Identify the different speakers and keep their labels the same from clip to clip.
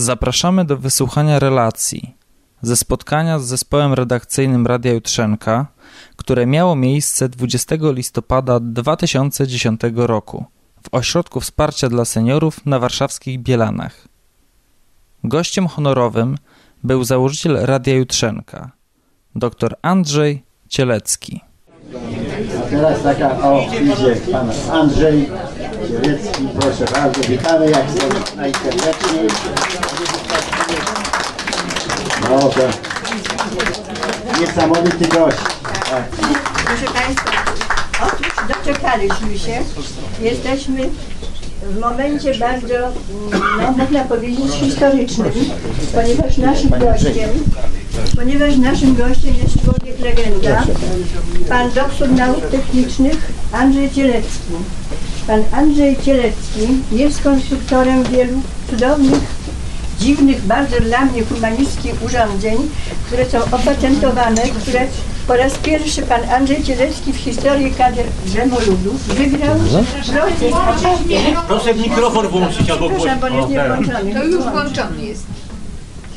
Speaker 1: Zapraszamy do wysłuchania relacji ze spotkania z zespołem redakcyjnym Radia Jutrzenka, które miało miejsce 20 listopada 2010 roku w Ośrodku Wsparcia dla Seniorów na warszawskich Bielanach. Gościem honorowym był założyciel Radia Jutrzenka, dr Andrzej Cielecki.
Speaker 2: Teraz taka, o, idzie pan Andrzej Cielecki, proszę bardzo, witamy jak najserdeczniej. To niesamowity gość. Tak.
Speaker 3: Proszę Państwa, otóż doczekaliśmy się. Jesteśmy w momencie bardzo, no można powiedzieć, historycznym, ponieważ naszym gościem, ponieważ naszym gościem jest człowiek legenda, pan doktor nauk technicznych Andrzej Cielecki. Pan Andrzej Cielecki jest konstruktorem wielu cudownych dziwnych, bardzo dla mnie humanistickich urządzeń, które są opatentowane, które po raz pierwszy pan Andrzej Cielecki w historii kader Drzemoludów wygrał
Speaker 4: Proszę mikrofon włączyć albo
Speaker 3: Proszę, bo jest niewłączony.
Speaker 5: To już włączony jest.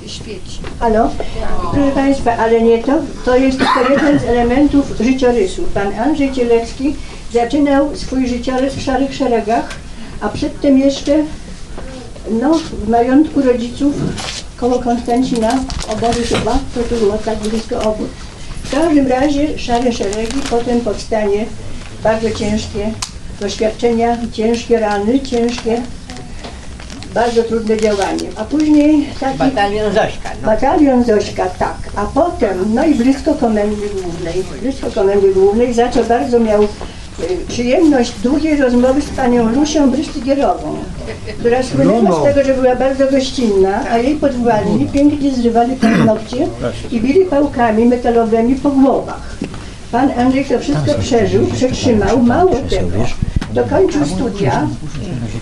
Speaker 5: Się świeci.
Speaker 3: Halo? Proszę Państwa, ale nie to. To jest tylko jeden z elementów życiorysu. Pan Andrzej Cielecki zaczynał swój życiorys w szarych szeregach, a przedtem jeszcze no, w majątku rodziców koło Konstancina, obory chyba, to tu było tak blisko obór. W każdym razie szare szeregi, potem powstanie bardzo ciężkie doświadczenia, ciężkie rany, ciężkie, bardzo trudne działanie. A później taki...
Speaker 5: Batalion Zośka. No.
Speaker 3: Batalion Zośka, tak. A potem, no i blisko komendy głównej, blisko komendy głównej, za co bardzo miał przyjemność długiej rozmowy z panią Lusią Brystygierową, która słynęła z tego, że była bardzo gościnna, a jej podwładni pięknie zrywali paznokcie i bili pałkami metalowymi po głowach. Pan Andrzej to wszystko przeżył, przetrzymał, mało tego. Dokończył studia.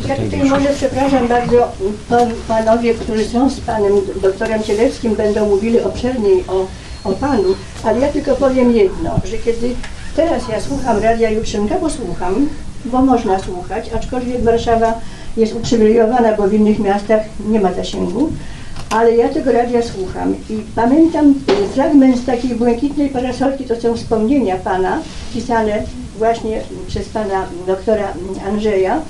Speaker 3: Ja tutaj może przepraszam bardzo, pan- panowie, którzy są z panem doktorem Cieleckim będą mówili obszerniej o, o panu, ale ja tylko powiem jedno, że kiedy teraz ja słucham Radia Jutrzynka, bo słucham, bo można słuchać, aczkolwiek Warszawa jest uprzywilejowana, bo w innych miastach nie ma zasięgu, ale ja tego radia słucham i pamiętam y, fragment z takiej błękitnej parasolki, to są wspomnienia pana, pisane właśnie przez pana doktora Andrzeja.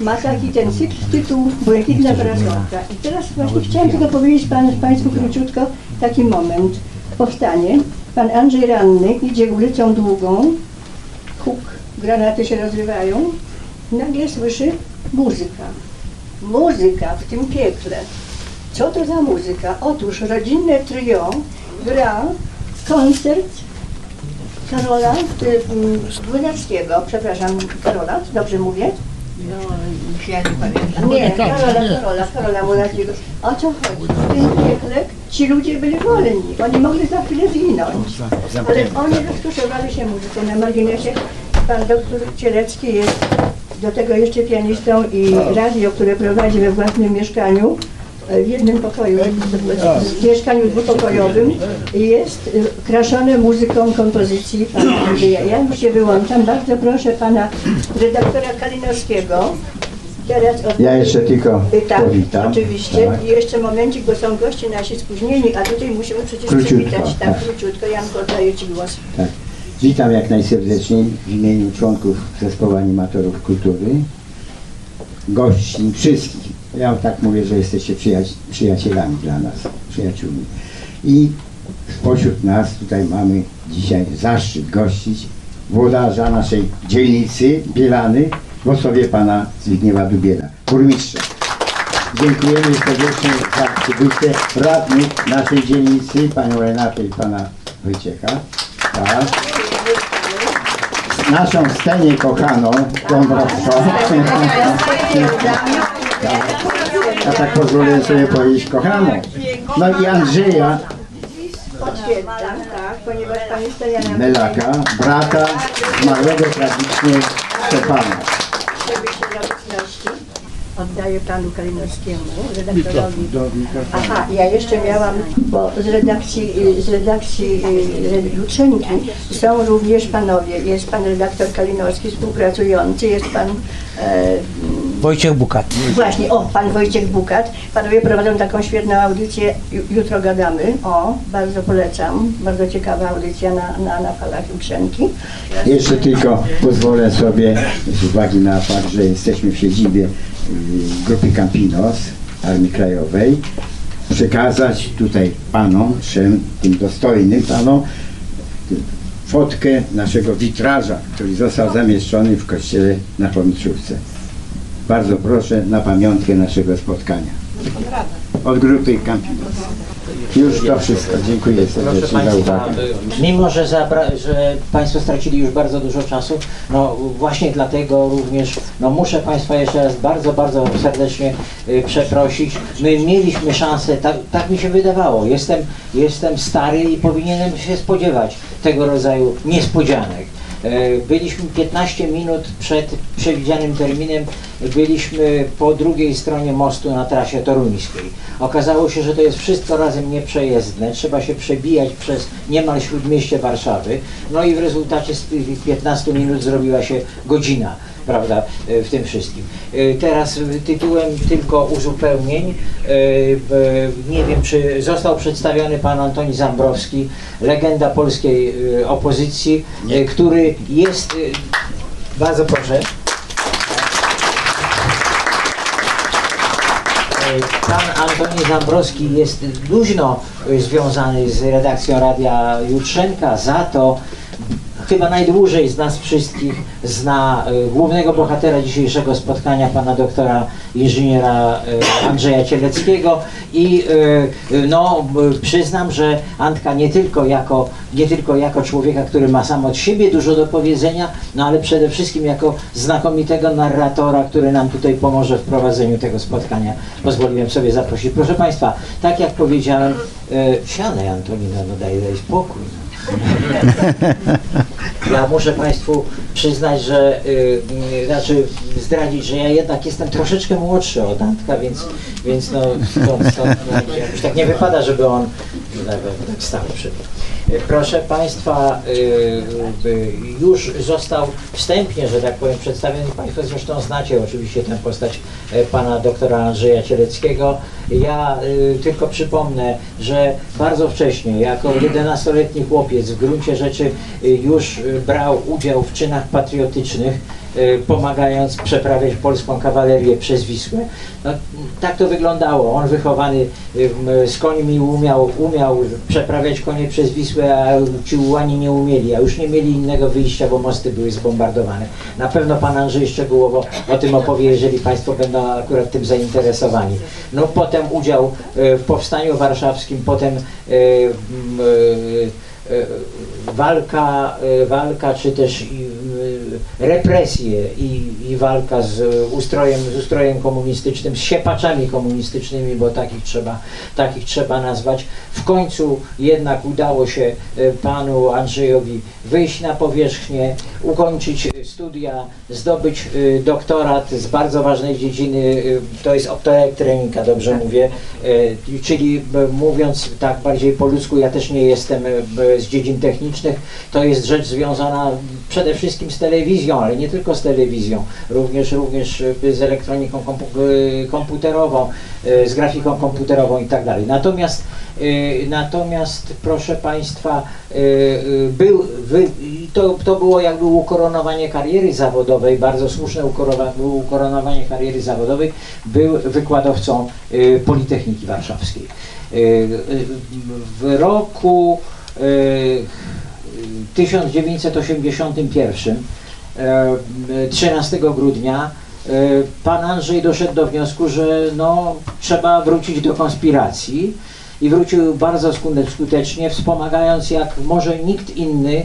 Speaker 3: Ma taki ten cykl, tytuł Błękitna parasolka. I teraz właśnie chciałam tylko powiedzieć pan, Państwu króciutko taki moment. Powstanie. Pan Andrzej Ranny idzie ulicą długą, huk, granaty się rozrywają. Nagle słyszy muzyka. Muzyka w tym piekle. Co to za muzyka? Otóż rodzinne trio gra koncert Karola y, mm, przepraszam, Karola, dobrze mówię?
Speaker 5: No, ja nie pamiętam.
Speaker 3: Nie, Karola, Karola, Karola Młynarskiego. O co chodzi? W tym piekle ci ludzie byli wolni, oni mogli za chwilę zginąć. Ale oni rozkoszowali się muzyką na marginesie. Pan doktor Cielecki jest do tego jeszcze pianistą i radio, które prowadzi we własnym mieszkaniu, e, w jednym pokoju, w mieszkaniu dwupokojowym jest e, kraszone muzyką kompozycji pana Andrzeja. Ja już się wyłączam. Bardzo proszę pana redaktora Kalinowskiego. Teraz od...
Speaker 2: Ja jeszcze tylko
Speaker 3: Tak,
Speaker 2: powitam.
Speaker 3: oczywiście.
Speaker 2: Tak.
Speaker 3: I jeszcze momencik, bo są goście nasi spóźnieni, a tutaj musimy przecież
Speaker 2: Króciutko,
Speaker 3: przywitać. Tak,
Speaker 2: tak.
Speaker 3: króciutko. Janko, oddaję Ci głos.
Speaker 2: Tak. Witam jak najserdeczniej w imieniu członków Zespołu Animatorów Kultury, gości, wszystkich. Ja tak mówię, że jesteście przyjaci- przyjacielami dla nas, przyjaciółmi. I spośród nas tutaj mamy dzisiaj zaszczyt gościć włodarza naszej dzielnicy Bielany, w osobie pana Zbigniewa Dubiela, burmistrza. Dziękujemy serdecznie za przybycie radnych naszej dzielnicy, panią Renatę i pana Wojciecha. Tak. Naszą Stenię kochaną, Dąbrowską. Tak. Ja tak pozwolę sobie powiedzieć kochaną. No i Andrzeja
Speaker 3: Tak, ponieważ Pani Stella nam
Speaker 2: Melaka, brata zmarłego tragicznie Szczepana.
Speaker 3: Dla obecności oddaję Panu Kalinowskiemu, redaktorowi. Aha, ja jeszcze miałam, bo z redakcji, z redakcji Jutrzenki są również panowie. Jest Pan redaktor Kalinowski współpracujący, jest Pan e,
Speaker 6: Wojciech Bukat.
Speaker 3: Właśnie, o, pan Wojciech Bukat. Panowie prowadzą taką świetną audycję, Ju- jutro gadamy. O, bardzo polecam. Bardzo ciekawa audycja na, na, na falach Jutrzenki.
Speaker 2: Jeszcze tylko pozwolę sobie, z uwagi na fakt, że jesteśmy w siedzibie y, grupy Campinos Armii Krajowej, przekazać tutaj panom, trzem, tym dostojnym panom, fotkę naszego witraża, który został zamieszczony w kościele na Chomiczówce. Bardzo proszę na pamiątkę naszego spotkania. Od grupy Campinos. Już to wszystko. Dziękuję serdecznie za uwagę.
Speaker 6: mimo że, że Państwo stracili już bardzo dużo czasu, no właśnie dlatego również no, muszę Państwa jeszcze raz bardzo, bardzo serdecznie y, przeprosić. My mieliśmy szansę, tak, tak mi się wydawało, jestem, jestem stary i powinienem się spodziewać tego rodzaju niespodzianek. E, Byliśmy 15 minut przed przewidzianym terminem, byliśmy po drugiej stronie mostu na trasie toruńskiej. Okazało się, że to jest wszystko razem nieprzejezdne, trzeba się przebijać przez niemal śródmieście Warszawy, no i w rezultacie z tych 15 minut zrobiła się godzina prawda, e, w tym wszystkim. E, Teraz tytułem tylko uzupełnień, e, nie wiem czy został przedstawiony pan Antoni Zambrowski, legenda polskiej opozycji, e, który jest, bardzo proszę, Pan Antoni Zambrowski jest luźno związany z redakcją Radia Jutrzenka, za to chyba najdłużej z nas wszystkich zna e, głównego bohatera dzisiejszego spotkania, pana doktora inżyniera e, Andrzeja Cieleckiego i e, no, przyznam, że Antka nie tylko, jako, nie tylko jako człowieka, który ma sam od siebie dużo do powiedzenia, no ale przede wszystkim jako znakomitego narratora, który nam tutaj pomoże w prowadzeniu tego spotkania. Pozwoliłem sobie zaprosić. Proszę Państwa, tak jak powiedziałem, siadaj Antonina, no daj, daj spokój. Ja muszę Państwu przyznać, że y, y, znaczy zdradzić, że ja jednak jestem troszeczkę młodszy od Antka, więc, więc no, stąd, stąd no, tak nie wypada, żeby on tak. Y, Proszę Państwa, y, już został wstępnie, że tak powiem, przedstawiony. Państwo zresztą znacie oczywiście tę postać e, pana doktora Andrzeja Cieleckiego. Ja tylko przypomnę, że bardzo wcześnie, jako 11-letni chłopiec, w gruncie rzeczy już brał udział w czynach patriotycznych, pomagając przeprawiać polską kawalerię przez Wisłę. No, tak to wyglądało. On wychowany y, z końmi umiał, umiał przeprawiać konie przez Wisłę, a ci ułani nie umieli, a już nie mieli innego wyjścia, bo mosty były zbombardowane. Na pewno pan Andrzej szczegółowo o tym opowie, jeżeli państwo będą akurat tym zainteresowani. No potem udział y, w Powstaniu Warszawskim, potem y, y, y, walka, y, walka czy też y, represje i, i walka z ustrojem, z ustrojem komunistycznym, z siepaczami komunistycznymi, bo takich trzeba, takich trzeba nazwać. W końcu jednak udało się y, panu Andrzejowi wyjść na powierzchnię, ukończyć studia, zdobyć y, doktorat z bardzo ważnej dziedziny, y, to jest optoelektronika, dobrze mówię, y, czyli mówiąc tak bardziej po ludzku, ja też nie jestem z dziedzin technicznych, to jest rzecz związana przede wszystkim z telewizją, ale nie tylko z telewizją, również, również y, z elektroniką y, komputerową, y, z grafiką komputerową i tak. Natomiast, natomiast proszę Państwa, był, to, to było jakby ukoronowanie kariery zawodowej, bardzo słuszne ukoronowanie kariery zawodowej, był wykładowcą Politechniki Warszawskiej. W roku y, 1981, e, 13 grudnia, e, pan Andrzej doszedł do wniosku, że no, trzeba wrócić do konspiracji i wrócił bardzo skute- skutecznie, wspomagając jak może nikt inny e,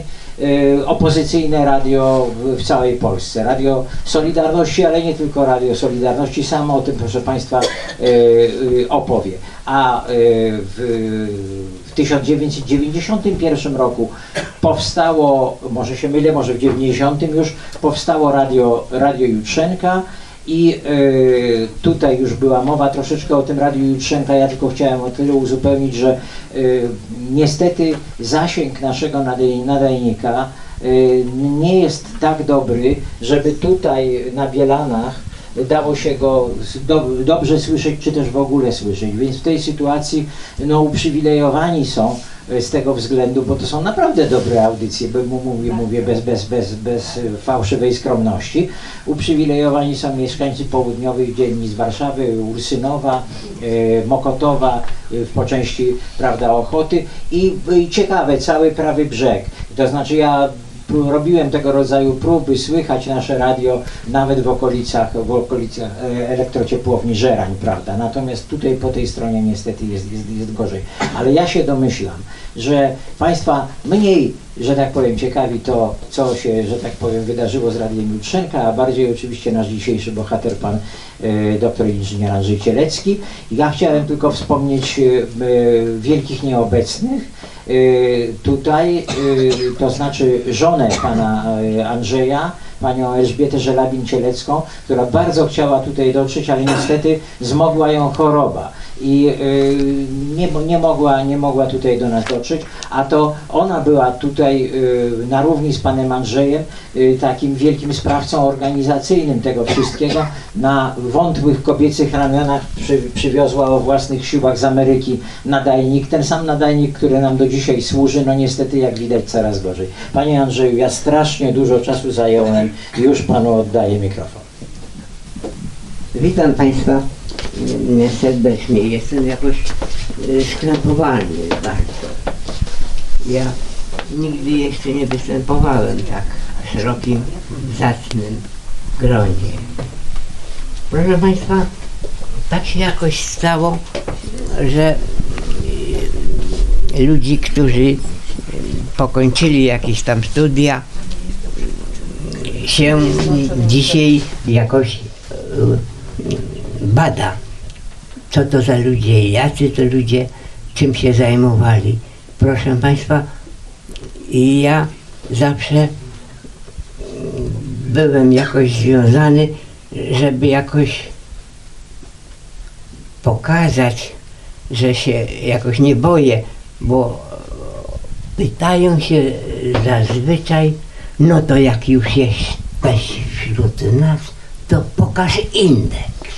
Speaker 6: opozycyjne radio w, całej Polsce. Radio Solidarności, ale nie tylko Radio Solidarności, sam o tym proszę Państwa e, e, opowie. A w, w 1991 roku powstało, może się mylę, może w 90 już powstało Radio, radio Jutrzenka i y, tutaj już była mowa troszeczkę o tym Radiu Jutrzenka, ja tylko chciałem o tyle uzupełnić, że y, niestety zasięg naszego nadaj- nadajnika y, nie jest tak dobry, żeby tutaj na Bielanach dało się go do, dobrze słyszeć, czy też w ogóle słyszeć. Więc w tej sytuacji no, uprzywilejowani są z tego względu, bo to są naprawdę dobre audycje, bo mówię, mówię bez, bez, bez, bez fałszywej skromności. Uprzywilejowani są mieszkańcy południowych dzielnic Warszawy, Ursynowa, e, Mokotowa, e, po części prawda, Ochoty i, i ciekawe, cały prawy brzeg. To znaczy ja robiłem tego rodzaju próby, słychać nasze radio nawet w okolicach, w okolicach e, elektrociepłowni Żerań, prawda? Natomiast tutaj po tej stronie niestety jest, jest, jest gorzej. Ale ja się domyślam, że Państwa mniej, że tak powiem, ciekawi to, co się, że tak powiem, wydarzyło z Radiem Jutrzenka, a bardziej oczywiście nasz dzisiejszy bohater, pan e, doktor inżynier Andrzej Cielecki. Ja chciałem tylko wspomnieć e, wielkich nieobecnych, tutaj, to znaczy żonę pana Andrzeja, panią Elżbietę Żelabin-Cielecką, która bardzo chciała tutaj dotrzeć, ale niestety zmogła ją choroba i y, nie, nie, mogła, nie mogła tutaj do nas dotrzeć, a to ona była tutaj y, na równi z panem Andrzejem y, takim wielkim sprawcą organizacyjnym tego wszystkiego. Na wątłych kobiecych ramionach przy, przywiozła o własnych siłach z Ameryki nadajnik, ten sam nadajnik, który nam do dzisiaj służy, no niestety jak widać coraz gorzej. Panie Andrzeju, ja strasznie dużo czasu zająłem już panu oddaję mikrofon.
Speaker 7: Witam Państwa serdecznie. Jestem jakoś y, skrępowany bardzo. Ja nigdy jeszcze nie występowałem tak w szerokim, zacnym gronie. Proszę Państwa, tak się jakoś stało, że y, ludzi, którzy y, pokończyli jakieś tam studia, się dzisiaj jakoś bada, co to za ludzie, jacy to ludzie, czym się zajmowali. Proszę Państwa, ja zawsze byłem jakoś związany, żeby jakoś pokazać, że się jakoś nie boję, bo pytają się zazwyczaj, no to jak już jesteś wśród nas, to pokaż indeks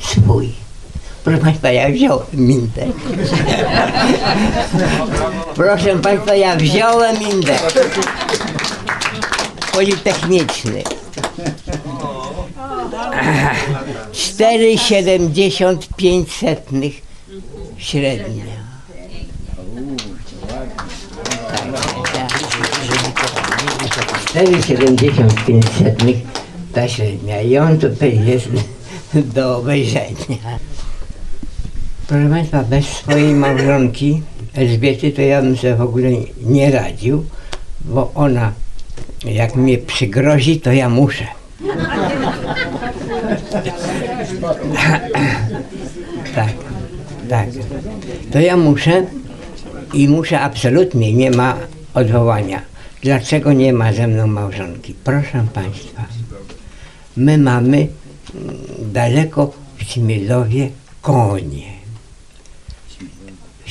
Speaker 7: swój. Proszę Państwa, ja wziąłem indeks. Proszę Państwa, ja wziąłem indeks. Politechniczny. 4,75 średnia. Cztery siedemdziesiąt pięć setnych ta średnia i on tutaj jest do obejrzenia. Proszę Państwa, bez swojej małżonki Elżbiety to ja bym sobie w ogóle nie radził, bo ona jak mnie przygrozi, to ja muszę. tak, tak. To ja muszę i muszę absolutnie, nie ma odwołania. Dlaczego nie ma ze mną małżonki? Proszę Państwa, my mamy daleko w Śmielowie konie.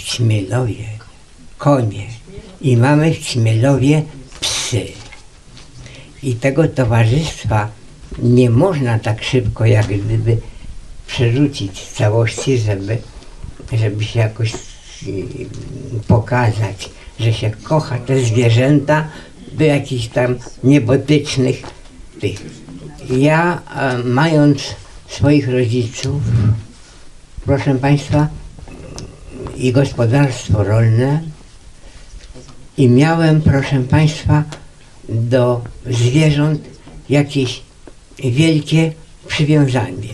Speaker 7: W Śmielowie konie. I mamy w Śmielowie psy. I tego towarzystwa nie można tak szybko jak gdyby przerzucić w całości, żeby, żeby się jakoś pokazać, że się kocha te zwierzęta do jakichś tam niebotycznych tych ja e, mając swoich rodziców, proszę Państwa, i gospodarstwo rolne i miałem, proszę Państwa, do zwierząt jakieś wielkie przywiązanie.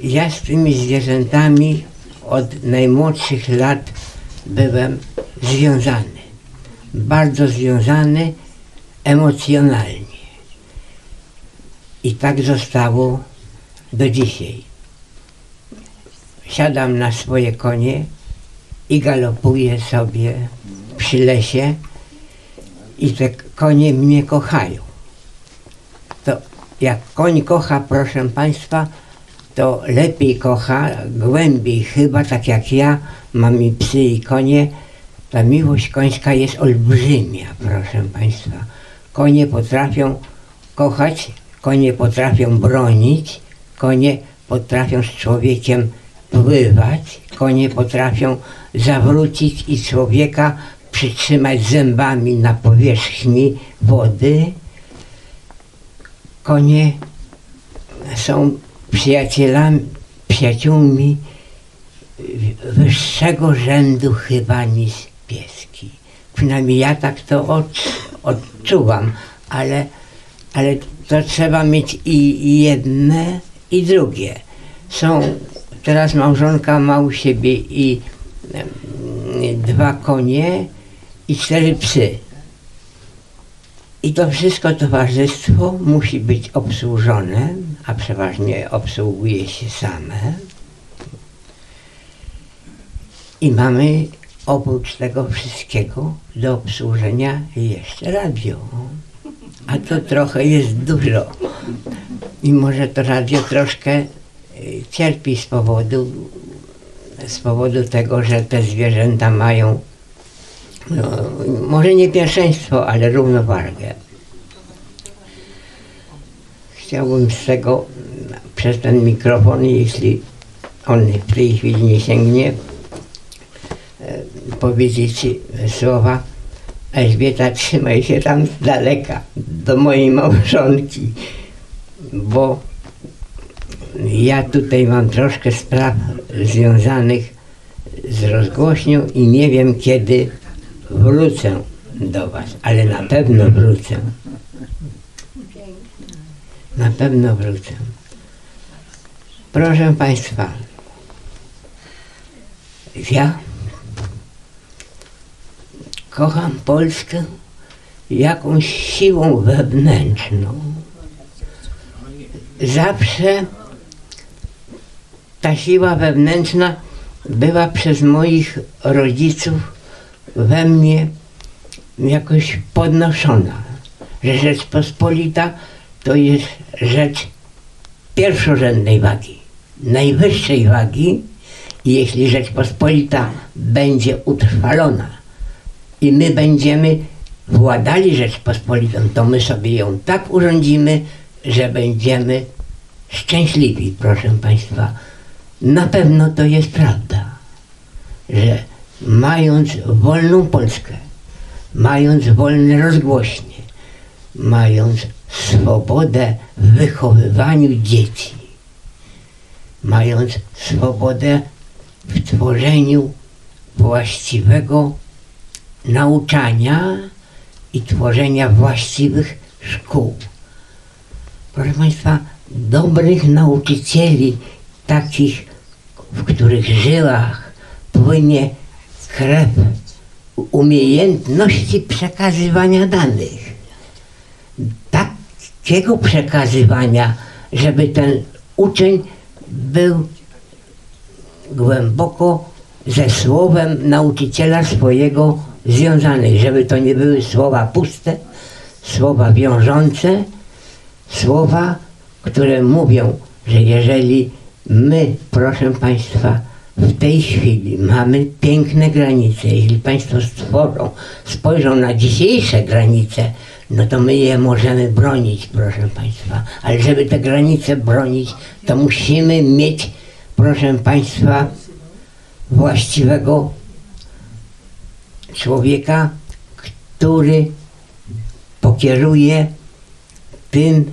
Speaker 7: Ja z tymi zwierzętami od najmłodszych lat byłem związany. Bardzo związany emocjonalnie. I tak zostało do dzisiaj. Siadam na swoje konie i galopuję sobie przy lesie i te konie mnie kochają. To jak koń kocha, proszę Państwa, to lepiej kocha, głębiej chyba, tak jak ja, mam i psy i konie, ta miłość końska jest olbrzymia, proszę Państwa. Konie potrafią kochać Konie potrafią bronić, konie potrafią z człowiekiem pływać, konie potrafią zawrócić i człowieka przytrzymać zębami na powierzchni wody. Konie są przyjacielami, przyjaciółmi wyższego rzędu chyba niż pieski. Przynajmniej ja tak to od, odczuwam, ale, ale to trzeba mieć i jedne, i drugie. Są, teraz małżonka ma u siebie i dwa konie i cztery psy. I to wszystko towarzystwo musi być obsłużone, a przeważnie obsługuje się same. I mamy oprócz tego wszystkiego do obsłużenia jeszcze radio. A to trochę jest dużo. Mimo, że to radio troszkę y, cierpi z powodu, z powodu tego, że te zwierzęta mają no, może nie pierwszeństwo, ale równowagę. Chciałbym z tego przez ten mikrofon, jeśli on w tej chwili nie sięgnie, e, powiedzieć słowa Elżbieta, trzymaj się tam z daleka do mojej małżonki, bo ja tutaj mam troszkę spraw związanych z rozgłośnią i nie wiem kiedy wrócę do Was, ale na pewno wrócę. Na pewno wrócę. Proszę Państwa, ja kocham Polskę jakąś siłą wewnętrzną. Zawsze ta siła wewnętrzna była przez moich rodziców we mnie jakoś podnoszona, że Rzeczpospolita to jest rzecz pierwszorzędnej wagi, najwyższej wagi i jeśli Rzeczpospolita będzie utrwalona i my będziemy władali Rzeczpospolitą, to my sobie ją tak urządzimy, że będziemy szczęśliwi, proszę Państwa. Na pewno to jest prawda, że mając wolną Polskę, mając wolne rozgłośnie, mając swobodę w wychowywaniu dzieci, mając swobodę w tworzeniu właściwego nauczania i tworzenia właściwych szkół. Proszę Państwa, dobrych nauczycieli, takich, w których żyłach płynie krew umiejętności przekazywania danych. Takiego przekazywania, żeby ten uczeń był głęboko ze słowem nauczyciela swojego związany, żeby to nie były słowa puste, słowa wiążące, słowa, które mówią, że jeżeli my, proszę Państwa, w tej chwili mamy piękne granice. Jeśli Państwo stworzą, spojrzą na dzisiejsze granice, no to my je możemy bronić, proszę Państwa. Ale żeby te granice bronić, to musimy mieć, proszę Państwa, właściwego człowieka, który pokieruje tym,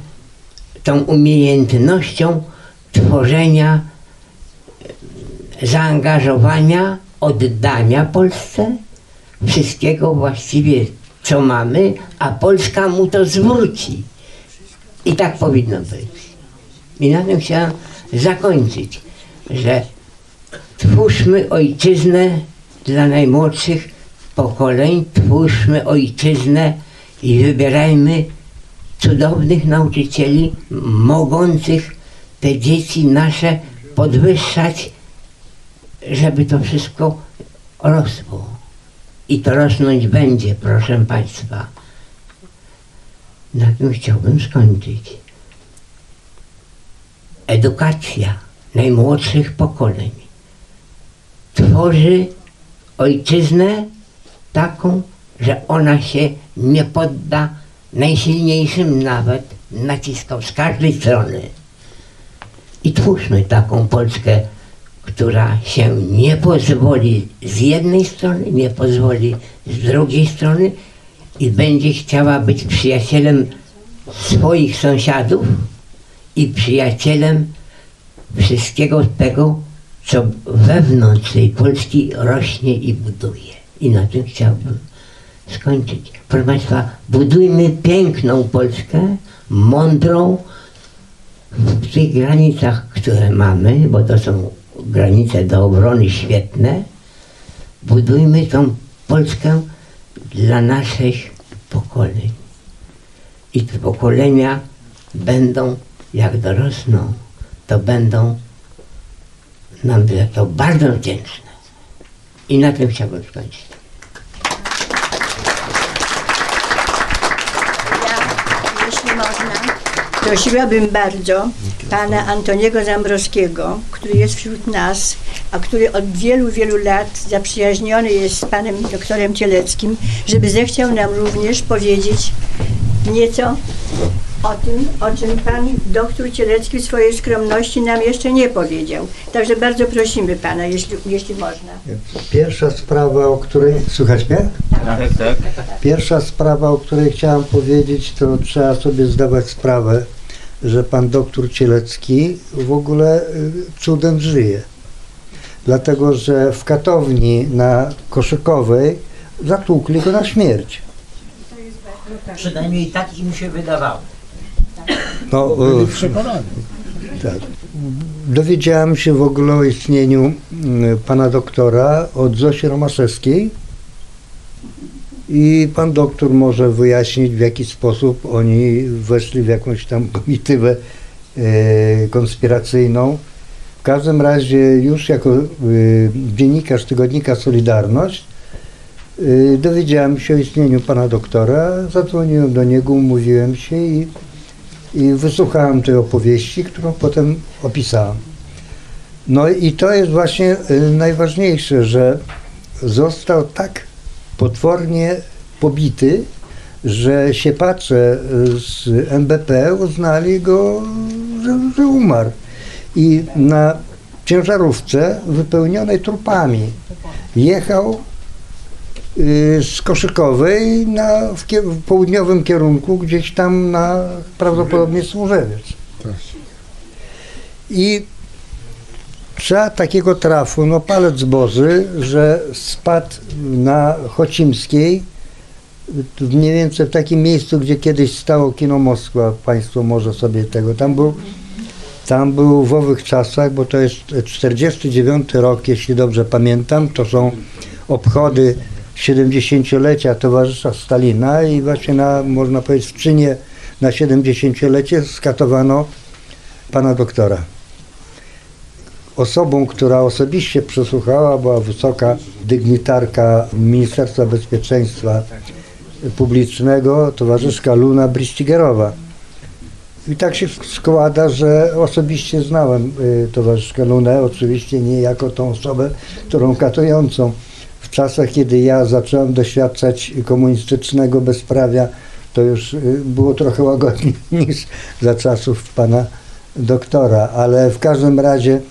Speaker 7: tą umiejętnością tworzenia zaangażowania, oddania Polsce, wszystkiego właściwie co mamy, a Polska mu to zwróci. I tak powinno być. I na tym chciałem zakończyć, że twórzmy ojczyznę dla najmłodszych pokoleń, twórzmy ojczyznę i wybierajmy cudownych nauczycieli, mogących te dzieci nasze podwyższać żeby to wszystko rosło. I to rosnąć będzie, proszę Państwa. Na tym chciałbym skończyć. Edukacja najmłodszych pokoleń tworzy ojczyznę taką, że ona się nie podda najsilniejszym nawet naciskom z każdej strony. I twórzmy taką Polskę, która się nie pozwoli z jednej strony, nie pozwoli z drugiej strony i będzie chciała być przyjacielem swoich sąsiadów i przyjacielem wszystkiego tego, co wewnątrz tej Polski rośnie i buduje. I na tym chciałbym skończyć. Proszę Państwa, budujmy piękną Polskę, mądrą, w tych granicach, które mamy, bo to są granice do obrony świetne, budujmy tą Polskę dla naszych pokoleń. I te pokolenia będą, jak dorosną, to będą nam za to bardzo wdzięczne. I na tym chciałbym skończyć.
Speaker 3: Prosiłabym bardzo pana Antoniego Zambrowskiego, który jest wśród nas, a który od wielu, wielu lat zaprzyjaźniony jest z panem doktorem Cieleckim, żeby zechciał nam również powiedzieć nieco o tym, o czym pan doktor Cielecki w swojej skromności nam jeszcze nie powiedział. Także bardzo prosimy pana, jeśli, jeśli można.
Speaker 8: Pierwsza sprawa, o której. Słychać mnie?
Speaker 1: Tak, tak.
Speaker 8: Pierwsza sprawa, o której chciałem powiedzieć, to trzeba sobie zdawać sprawę, że pan doktor Cielecki w ogóle y, cudem żyje. Dlatego, że w katowni na Koszykowej zatłukli go na śmierć.
Speaker 6: Przynajmniej tak im się wydawało.
Speaker 8: No, y, tak. Dowiedziałem się w ogóle o istnieniu y, pana doktora od Zosi Romaszewskiej i pan doktor może wyjaśnić w jaki sposób oni weszli w jakąś tam komitywę e, konspiracyjną. W każdym razie już jako e, dziennikarz tygodnika Solidarność e, dowiedziałem się o istnieniu pana doktora, zadzwoniłem do niego, umówiłem się i, i wysłuchałem tej opowieści, którą potem opisałem. No i to jest właśnie e, najważniejsze, że został tak potwornie pobity, że siepacze z MBP uznali go, że, że umarł. I na ciężarówce wypełnionej trupami jechał y, z Koszykowej na, w, kier- w południowym kierunku, gdzieś tam na prawdopodobnie Służewiec. I trzeba takiego trafu, no palec boży, że spadł na Chocimskiej, mniej więcej w takim miejscu, gdzie kiedyś stało kino Moskwa, Państwo może sobie tego, tam był, tam był w owych czasach, bo to jest 49 rok, jeśli dobrze pamiętam, to są obchody 70-lecia towarzysza Stalina i właśnie na, można powiedzieć, w czynie na 70-lecie skatowano pana doktora osobą, która osobiście przesłuchała, była wysoka dygnitarka Ministerstwa Bezpieczeństwa Publicznego, towarzyszka Luna Briścigerowa. I tak się składa, że osobiście znałem y, towarzyszkę Lunę, oczywiście nie jako tą osobę, którą katującą. W czasach, kiedy ja zacząłem doświadczać komunistycznego bezprawia, to już y, było trochę łagodniej niż za czasów pana doktora, ale w każdym razie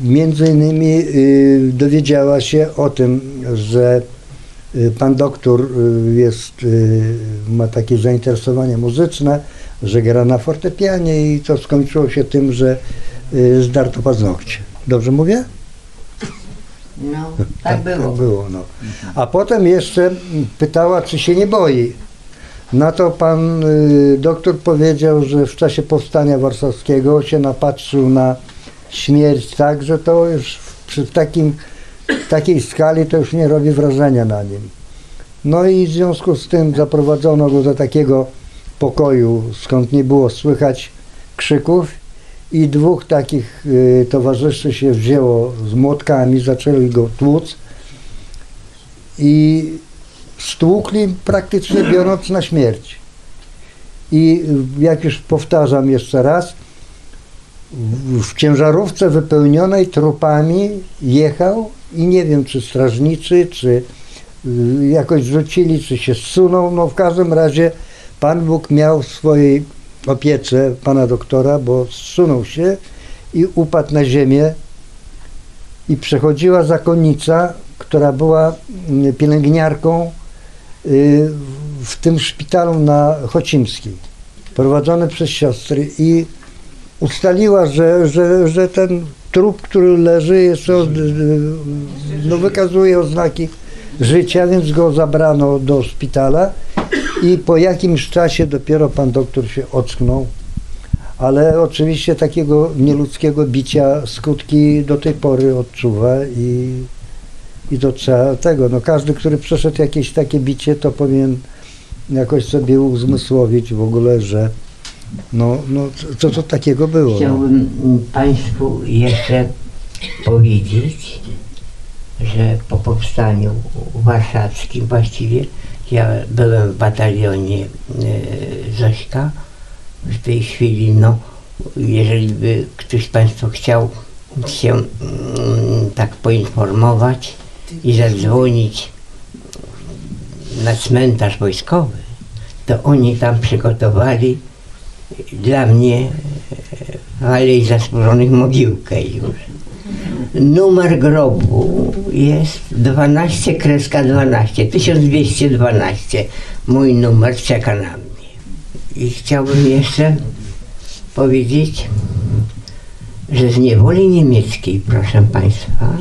Speaker 8: Między innymi y, dowiedziała się o tym, że y, pan doktor y, jest, ma takie zainteresowanie muzyczne, że gra na fortepianie i to skończyło się tym, że zdarto paznokcie. Dobrze mówię?
Speaker 7: No, tak było.
Speaker 8: Tak było no. A potem jeszcze pytała, czy się nie boi. Na to pan doktor powiedział, że w czasie powstania warszawskiego się napatrzył na śmierć tak, że to już przy takim, takiej skali to już nie robi wrażenia na nim. No i w związku z tym zaprowadzono go do takiego pokoju, skąd nie było słychać krzyków i dwóch takich y, towarzyszy się wzięło z młotkami, zaczęli go tłuc i stłukli praktycznie biorąc na śmierć. I jak już powtarzam jeszcze raz, w, ciężarówce wypełnionej trupami jechał i nie wiem, czy strażniczy, czy y, jakoś rzucili, czy się zsunął. No w każdym razie Pan Bóg miał w swojej opiece pana doktora, bo zsunął się i upadł na ziemię i przechodziła zakonnica, która była mm, pielęgniarką y, w tym szpitalu na Chocimskiej, prowadzone przez siostry i ustaliła, że, że, że ten trup, który leży, jest, o- no, wykazuje oznaki życia, więc go zabrano do szpitala i po jakimś czasie dopiero pan doktor się ocknął. Ale oczywiście takiego nieludzkiego bicia skutki do tej pory odczuwa i, i to trzeba tego. No każdy, który przeszedł jakieś takie bicie, to powinien jakoś sobie uzmysłowić w ogóle, że no, no co to takiego było. No.
Speaker 7: Chciałbym Państwu jeszcze powiedzieć, że po powstaniu warszawskim właściwie ja byłem w batalionie e, Zośka. W tej chwili, no, jeżeli by ktoś z Państwa chciał się mm, tak poinformować i zadzwonić na cmentarz wojskowy, to oni tam przygotowali dla mnie w Alei Zasłużonych mogiłkę już. Numer grobu jest 12 kreska 12, 1212. Mój numer czeka na mnie. I chciałbym jeszcze powiedzieć, że z niewoli niemieckiej, proszę Państwa,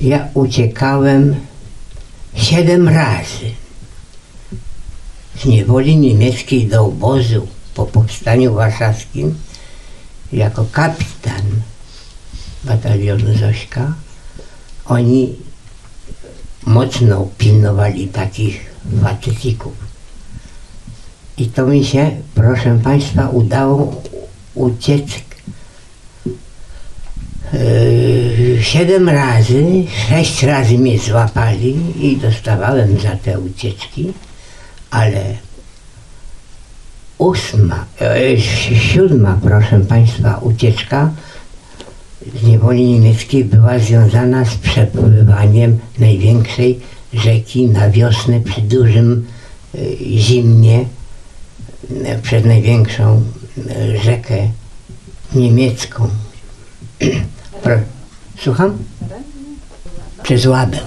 Speaker 7: ja uciekałem siedem razy z niewoli niemieckiej do obozu po powstaniu warszawskim jako kapitan batalionu Zośka. Oni mocno pilnowali takich facetików. I to mi się, proszę Państwa, udało uciec yy, siedem razy, sześć razy mnie złapali i dostawałem za te ucieczki, ale ósma, e, siódma, proszę Państwa, ucieczka z niewoli niemieckiej była związana z przepływaniem największej rzeki na wiosnę przy dużym e, zimnie e, przez największą rzekę niemiecką. Słucham? Przez Łabę.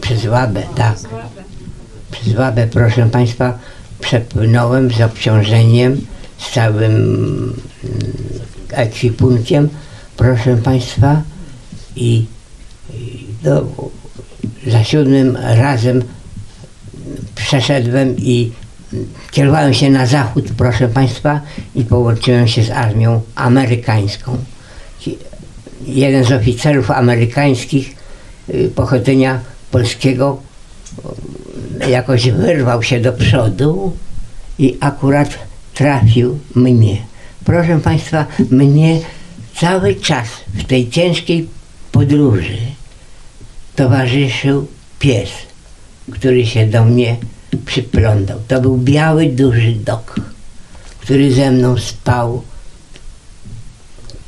Speaker 7: Przez Łabę, tak. Przez Łabę, proszę Państwa, przepłynąłem z obciążeniem, z całym mm, ekwipunkiem, proszę Państwa, i, do, za siódmym razem przeszedłem i kierowałem się na zachód, proszę Państwa, i połączyłem się z armią amerykańską. Jeden z oficerów amerykańskich y, pochodzenia polskiego jakoś wyrwał się do przodu i akurat trafił mnie. Proszę Państwa, mnie cały czas w tej ciężkiej podróży towarzyszył pies, który się do mnie przyplądał. To był biały, duży dok, który ze mną spał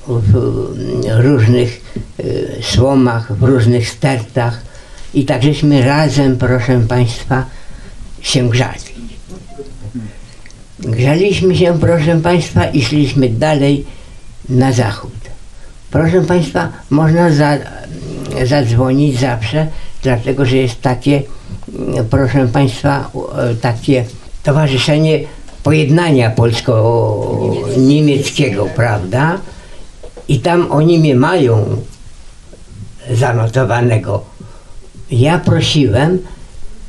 Speaker 7: w różnych y, słomach, w różnych stertach i tak żeśmy razem, proszę Państwa, się grzali. Grzaliśmy się, proszę Państwa, i szliśmy dalej na zachód. Proszę Państwa, można za, zadzwonić zawsze, dlatego że jest takie, proszę Państwa, e, takie towarzyszenie pojednania polsko-niemieckiego, prawda? I tam oni mnie mają zanotowanego. Ja prosiłem,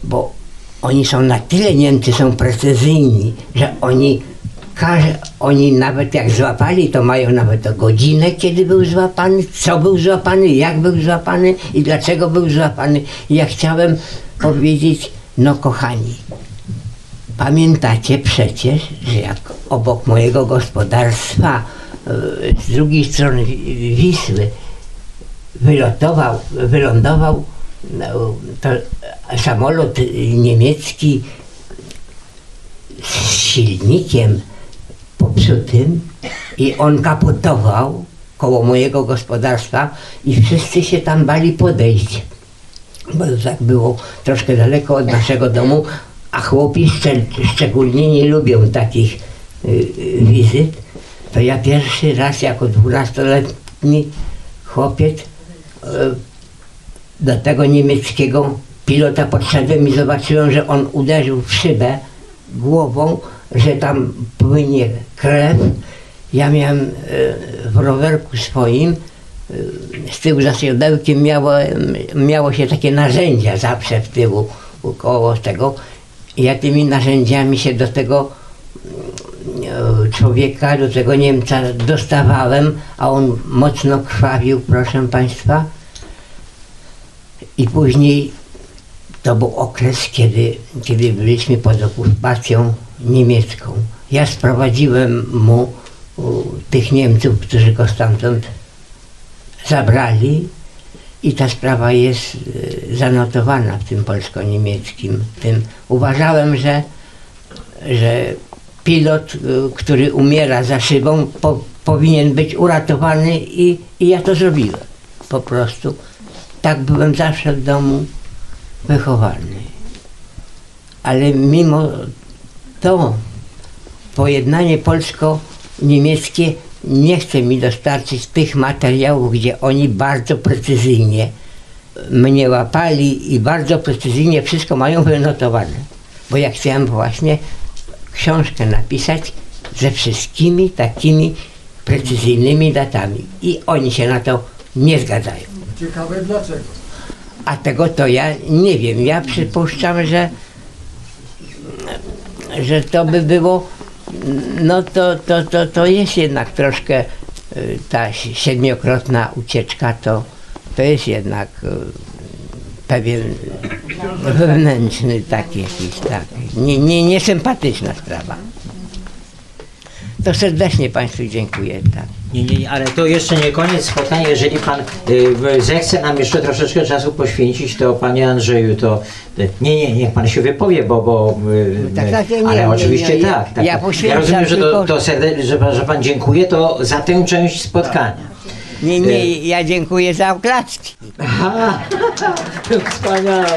Speaker 7: bo oni są na tyle Niemcy są precyzyjni, że oni oni nawet jak złapali, to mają nawet o godzinę, kiedy był złapany, co był złapany, jak był złapany i dlaczego był złapany. I ja chciałem powiedzieć, no kochani, pamiętacie przecież, że jak obok mojego gospodarstwa e, z drugiej strony Wi- Wisły wylotował, wylądował samolot niemiecki z silnikiem popsutym i on kapotował koło mojego gospodarstwa i wszyscy się tam bali podejść, bo tak było troszkę daleko od naszego domu, a chłopi szczególnie nie lubią takich y, y, wizyt. To ja pierwszy raz jako dwunastoletni chłopiec e, do tego niemieckiego pilota podszedłem i zobaczyłem, że on uderzył w szybę głową, że tam płynie krew. Ja miałem e, w rowerku swoim e, z tyłu za siodełkiem miało, miało się takie narzędzia zawsze w tyłu koło tego. Ja tymi narzędziami się do tego e, człowieka, do tego Niemca dostawałem, a on mocno krwawił, proszę Państwa. I później to był okres, kiedy, kiedy byliśmy pod okupacją niemiecką. Ja sprowadziłem mu tych Niemców, którzy go stamtąd zabrali i ta sprawa jest e, zanotowana w tym polsko-niemieckim. Tym uważałem, że, że pilot, e, który umiera za szybą, po, powinien być uratowany i, i ja to zrobiłem. Po prostu. Tak byłem zawsze w domu wychowany. Ale mimo to pojednanie polsko-niemieckie nie chce mi dostarczyć tych materiałów, gdzie oni bardzo precyzyjnie mnie łapali i bardzo precyzyjnie wszystko mają wynotowane. Bo ja chciałem właśnie książkę napisać ze wszystkimi takimi precyzyjnymi datami. I oni się na to nie zgadzają.
Speaker 9: Ciekawe dlaczego.
Speaker 7: A tego to ja nie wiem. Ja przypuszczam, że, że to by było, no to, to, to, to jest jednak troszkę y, ta siedmiokrotna ucieczka, to, to jest jednak y, pewien wewnętrzny taki jakiś, tak, nie, nie, niesympatyczna sprawa. To serdecznie Państwu dziękuję. Tak.
Speaker 6: Nie, nie, nie, ale to jeszcze nie koniec spotkania. Jeżeli pan y, zechce nam jeszcze troszeczkę czasu poświęcić, to panie Andrzeju, to y, nie, nie, niech pan się wypowie, bo, bo y,
Speaker 7: Tak, tak, nie,
Speaker 6: ale
Speaker 7: nie,
Speaker 6: oczywiście
Speaker 7: nie, nie.
Speaker 6: tak. tak
Speaker 7: Ja
Speaker 6: tak.
Speaker 7: poświęcam
Speaker 6: rozumiem, że, to, to serde- że, pan- że pan dziękuję to za tę część spotkania.
Speaker 7: Nie, nie, ja dziękuję za oklaski.
Speaker 6: Aha, wspaniałe.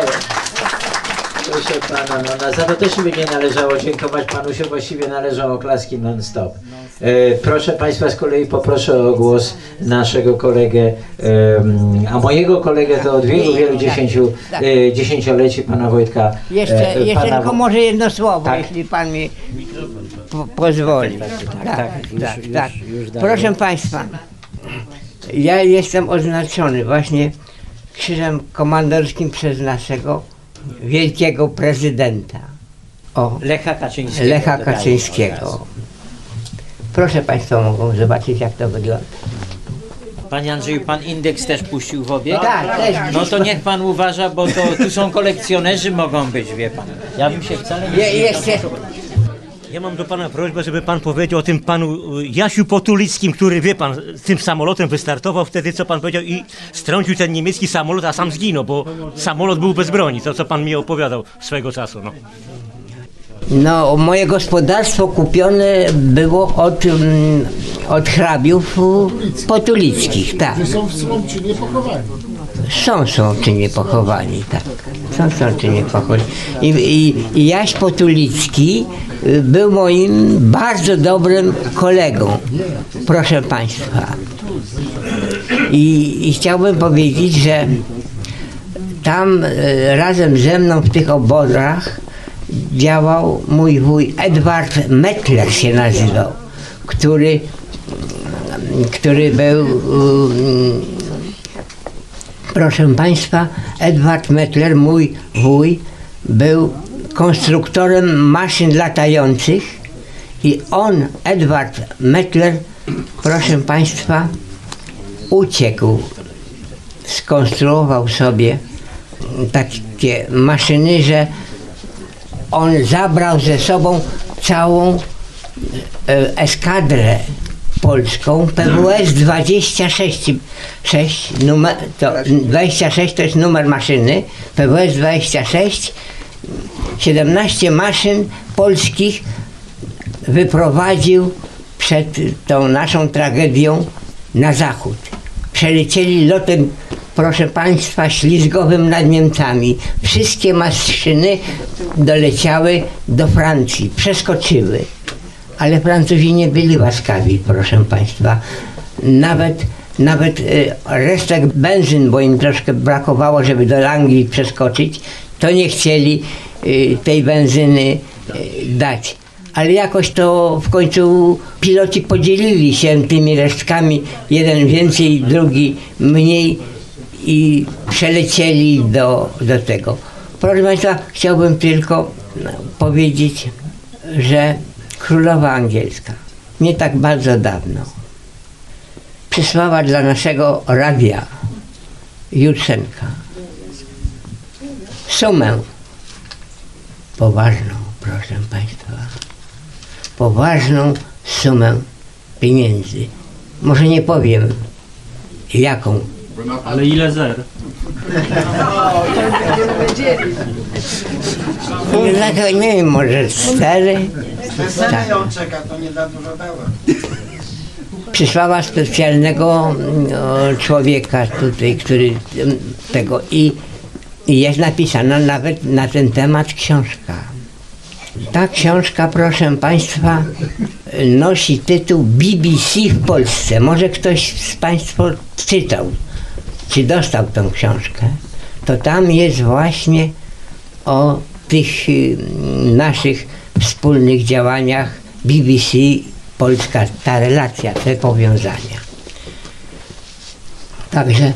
Speaker 6: Proszę pana, no, na, za to też by nie należało dziękować panu się, właściwie należą oklaski non-stop. E, proszę państwa, z kolei poproszę o głos naszego kolegę, em, a mojego kolegę to od wielu, wielu dziesięciu,
Speaker 7: Tak.
Speaker 6: e, dziesięcioleci pana Wojtka.
Speaker 7: Jeszcze,
Speaker 6: e,
Speaker 7: jeszcze
Speaker 6: pana-
Speaker 7: tylko może jedno słowo,
Speaker 6: Tak.
Speaker 7: jeśli pan mi po, pozwoli. Tak, tak, tak.
Speaker 6: już-
Speaker 7: tak.
Speaker 6: już- już.
Speaker 7: Proszę państwa, ja jestem oznaczony właśnie krzyżem komandorskim przez naszego wielkiego prezydenta. O,
Speaker 6: Lecha Kaczyńskiego.
Speaker 7: Lecha. Kaczyńskiego. Proszę Państwo mogą zobaczyć jak to wygląda.
Speaker 6: Panie Andrzeju, pan indeks też puścił w obieg?
Speaker 7: Tak, też.
Speaker 6: No to niech pan uważa, bo to tu są kolekcjonerzy mogą być, wie pan. Ja bym się wcale nie...
Speaker 7: Je, jeszcze,
Speaker 4: Ja mam do pana prośbę, żeby pan powiedział o tym panu y, Jasiu Potulickim, który wie pan, z tym samolotem wystartował wtedy, co pan powiedział, i strącił ten niemiecki samolot, a sam zginął, bo samolot był bez broni, to co pan mi opowiadał swego czasu. No.
Speaker 7: No, moje gospodarstwo kupione było od, mm, od hrabiów y, potulickich, tak.
Speaker 9: Są w Słomczynie pochowani.
Speaker 7: Są Słomczynie pochowani, tak. Są Słomczynie pochowani. I, i, I Jaś Potulicki y, był moim bardzo dobrym kolegą, proszę Państwa. I, i chciałbym powiedzieć, że tam y, razem ze mną w tych obozach działał mój wuj Edward Mettler się nazywał, który, który był Proszę Państwa, Edward Mettler, mój wuj, był konstruktorem maszyn latających i on, Edward Mettler, proszę Państwa, uciekł, skonstruował sobie takie maszyny, że on zabrał ze sobą całą e, eskadrę polską PWS 26 6, numer, to 26 to jest numer maszyny PWS 26 17 maszyn polskich wyprowadził przed tą naszą tragedią na zachód. Przelecieli lotem, proszę Państwa, ślizgowym nad Niemcami. Wszystkie maszyny doleciały do Francji, przeskoczyły. Ale Francuzi nie byli łaskawi, proszę Państwa. Nawet, nawet y, resztek benzyn, bo im troszkę brakowało, żeby do Anglii przeskoczyć, to nie chcieli y, tej benzyny y, dać. Ale jakoś to w końcu piloci podzielili się tymi resztkami, jeden więcej, drugi mniej i przelecieli do, do tego. Proszę Państwa, chciałbym tylko powiedzieć, że królowa angielska. Nie tak bardzo dawno. Przysłała dla naszego radia Jutrzenka. Sumę poważną, proszę Państwa, poważną sumę pieniędzy. Może nie powiem jaką,
Speaker 1: Ale ile zer?
Speaker 7: Dlatego nie wiem, może cztery. Tak.
Speaker 2: czeka, to nie za dużo dała.
Speaker 7: Przysłała specjalnego mm, człowieka tutaj, który mm, tego i, i jest napisana nawet na ten temat książka. Ta książka, proszę Państwa, nosi tytuł BBC w Polsce. Może ktoś z Państwa czytał, czy dostał tą książkę. To tam jest właśnie o tych y, naszych wspólnych działaniach BBC Polska, ta relacja, te powiązania. Także,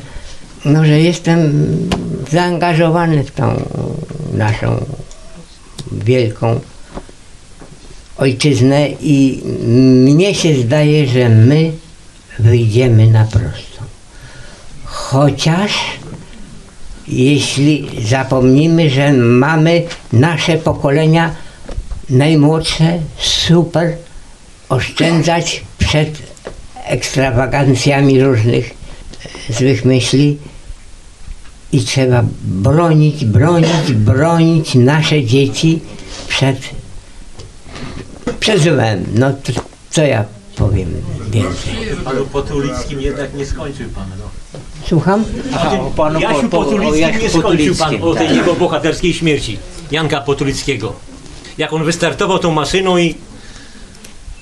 Speaker 7: no, że jestem zaangażowany w tą naszą wielką ojczyznę i mnie się zdaje, że my wyjdziemy na prostą. Chociaż jeśli zapomnimy, że mamy nasze pokolenia najmłodsze super oszczędzać przed ekstrawagancjami różnych złych myśli i trzeba bronić, bronić, bronić nasze dzieci przed, przed złem. No to, co ja powiem więcej.
Speaker 4: Panu Potulickim jednak nie skończył pan. No.
Speaker 7: Słucham?
Speaker 6: Aha, o panu
Speaker 4: Jasiu
Speaker 6: po- po- Jasiu
Speaker 4: nie skończył pan o tej
Speaker 6: tak.
Speaker 4: jego bohaterskiej śmierci. Janka Potulickiego. Jak on wystartował tą maszyną i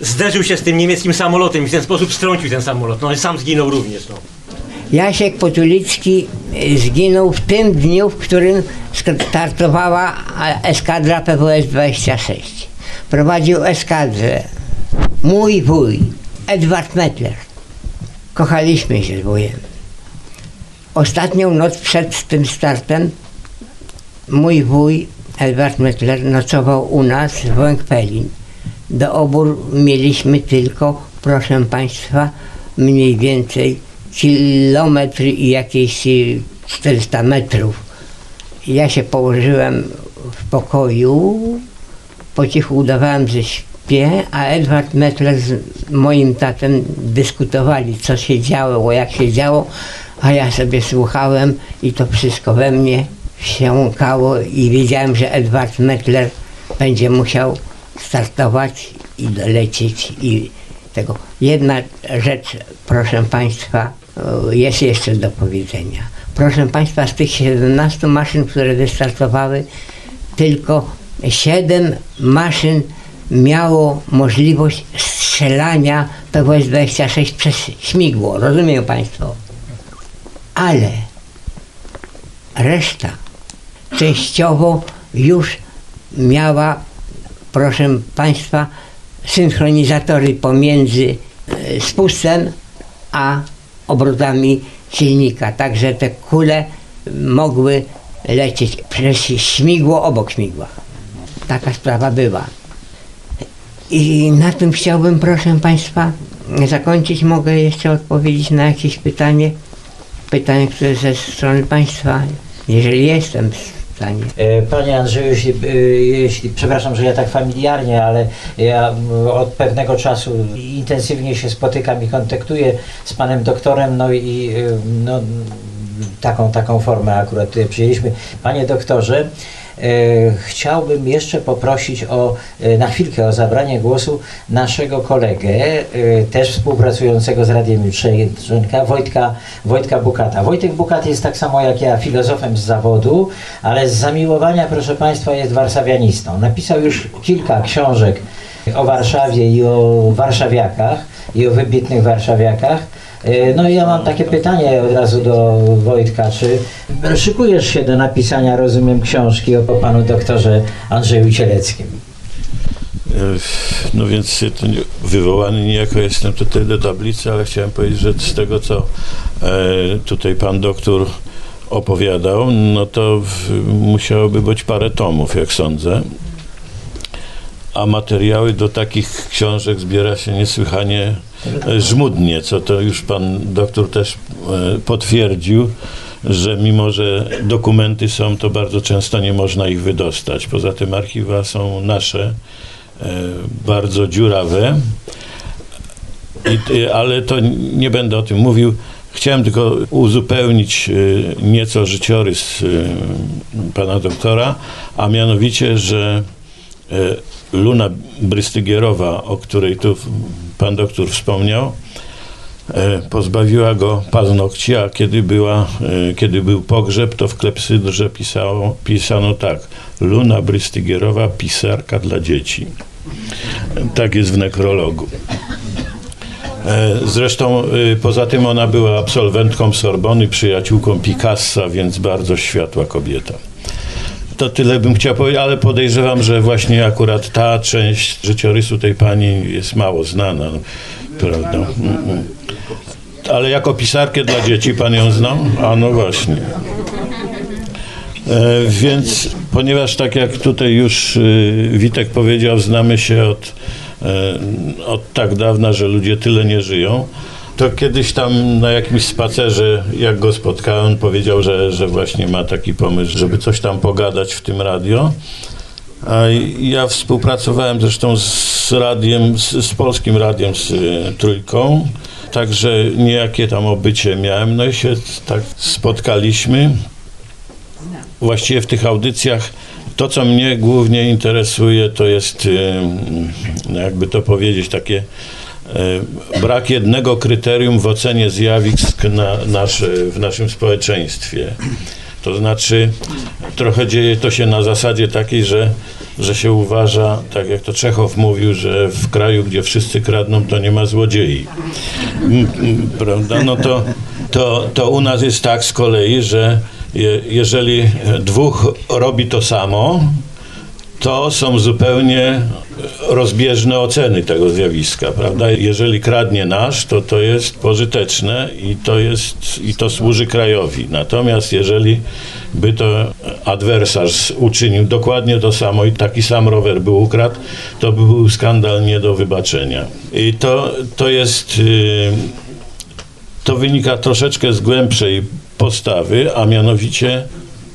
Speaker 4: zderzył się z tym niemieckim samolotem i w ten sposób strącił ten samolot. No i sam zginął również. No.
Speaker 7: Jasiek Potulicki e, zginął w tym dniu, w którym startowała eskadra PWS 26. Prowadził eskadrę mój wuj, Edward Mettler. Kochaliśmy się z wujem. Ostatnią noc przed tym startem mój wuj, Edward Mettler, nocował u nas w Łękpelin. Do obór mieliśmy tylko, proszę Państwa, mniej więcej kilometr i jakieś y, 400 metrów. Ja się położyłem w pokoju, po cichu udawałem, że śpię, a Edward Mettler z moim tatem dyskutowali, co się działo, jak się działo, a ja sobie słuchałem i to wszystko we mnie wsiąkało i wiedziałem, że Edward Mettler będzie musiał startować i dolecieć i tego. Jedna rzecz, proszę Państwa, o, jest jeszcze do powiedzenia. Proszę Państwa, z tych 17 maszyn, które wystartowały, tylko 7 maszyn miało możliwość strzelania PWS-26 przez śmigło. Rozumieją Państwo? Ale reszta częściowo już miała, proszę Państwa, synchronizatory pomiędzy e, spustem a obrotami silnika. Także te kule mogły lecieć przez śmigło obok śmigła. Taka sprawa była. I na tym chciałbym, proszę Państwa, zakończyć. Mogę jeszcze odpowiedzieć na jakieś pytanie. Pytanie, które ze strony Państwa, jeżeli jestem w stanie.
Speaker 6: E, Panie Andrzeju, jeśli, e, jeśli, przepraszam, że ja tak familiarnie, ale ja od pewnego czasu intensywnie się spotykam i kontaktuję z panem doktorem, no i e, no, taką, taką formę akurat tutaj przyjęliśmy. Panie doktorze, chciałbym jeszcze poprosić o, e, na chwilkę o zabranie głosu naszego kolegę, e, też współpracującego z Radiem Jutrzenka, Wojtka, Wojtka Bukata. Wojtek Bukat jest tak samo jak ja filozofem z zawodu, ale z zamiłowania, proszę Państwa, jest warszawianistą. Napisał już kilka książek o Warszawie i o warszawiakach, i o wybitnych warszawiakach. E, No i ja mam takie pytanie od razu do Wojtka, czy szykujesz się do napisania, rozumiem, książki o panu doktorze Andrzeju Cieleckim?
Speaker 10: E, No więc wywołany niejako jestem tutaj do tablicy, ale chciałem powiedzieć, że z tego, co e, tutaj pan doktor opowiadał, no to musiałoby być parę tomów, jak sądzę. A materiały do takich książek zbiera się niesłychanie żmudnie, co to już pan doktor też e, potwierdził, że mimo, że dokumenty są, to bardzo często nie można ich wydostać. Poza tym archiwa są nasze, e, bardzo dziurawe, I, y, ale to nie będę o tym mówił. Chciałem tylko uzupełnić nieco życiorys pana doktora, a mianowicie, że Luna Brystygierowa, o której tu pan doktor wspomniał, e, pozbawiła go paznokci, a kiedy, była, e, kiedy był pogrzeb, to w klepsydrze pisało, pisano tak. Luna Brystygierowa, pisarka dla dzieci. Tak jest w nekrologu. E, Zresztą poza tym ona była absolwentką Sorbony, przyjaciółką Picassa, więc bardzo światła kobieta. To tyle bym chciał powiedzieć, ale podejrzewam, że właśnie akurat ta część życiorysu tej pani jest mało znana. Prawda? Ale jako pisarkę dla dzieci pan ją znał? A no właśnie. E, więc ponieważ tak jak tutaj już y, Witek powiedział, znamy się od, e, od tak dawna, że ludzie tyle nie żyją, to kiedyś tam na jakimś spacerze, jak go spotkałem, powiedział, że, że właśnie ma taki pomysł, żeby coś tam pogadać w tym radio. A ja współpracowałem zresztą z radiem, z, z polskim radiem, z y, trójką, także niejakie tam obycie miałem, no i się tak spotkaliśmy. Właściwie w tych audycjach to, co mnie głównie interesuje, to jest, y, no jakby to powiedzieć, takie brak jednego kryterium w ocenie zjawisk na w naszym społeczeństwie. To znaczy, trochę dzieje to się na zasadzie takiej, że, że się uważa, tak jak to Czechow mówił, że w kraju, gdzie wszyscy kradną, to nie ma złodziei. Mm, mm, Prawda? No to, to, to u nas jest tak z kolei, że je, jeżeli dwóch robi to samo, to są zupełnie rozbieżne oceny tego zjawiska, prawda? Jeżeli kradnie nasz, to to jest pożyteczne i to jest, i to służy krajowi. Natomiast jeżeli by to adwersarz uczynił dokładnie to samo i taki sam rower był ukradł, to by był skandal nie do wybaczenia. I to, to jest, yy, to wynika troszeczkę z głębszej postawy, a mianowicie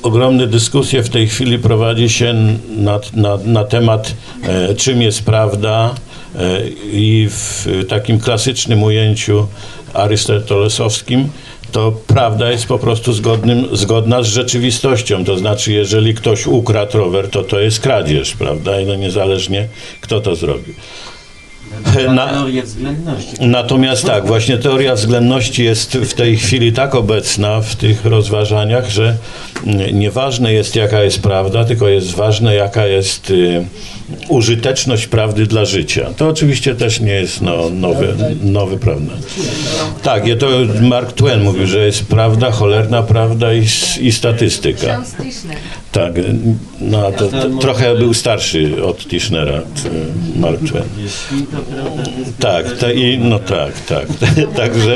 Speaker 10: ogromne dyskusje w tej chwili prowadzi się na, na, na temat, e, czym jest prawda e, i w takim klasycznym ujęciu arystotelesowskim to prawda jest po prostu zgodnym, zgodna z rzeczywistością. To znaczy, jeżeli ktoś ukradł rower, to to jest kradzież, prawda? I no niezależnie kto to zrobił. Na,
Speaker 1: Teorię względności.
Speaker 10: Natomiast tak, właśnie teoria względności jest w tej chwili tak obecna w tych rozważaniach, że nieważne jest jaka jest prawda, tylko jest ważne jaka jest y, użyteczność prawdy dla życia. To oczywiście też nie jest no, nowy, nowy prawda. Tak, je to Mark Twain mówił, że jest prawda, cholerna prawda i, i statystyka. Tak, no to, to trochę był starszy od Tischnera, y, Mark Twain.
Speaker 1: To to
Speaker 10: Tak, te, i, no tak, tak. Także,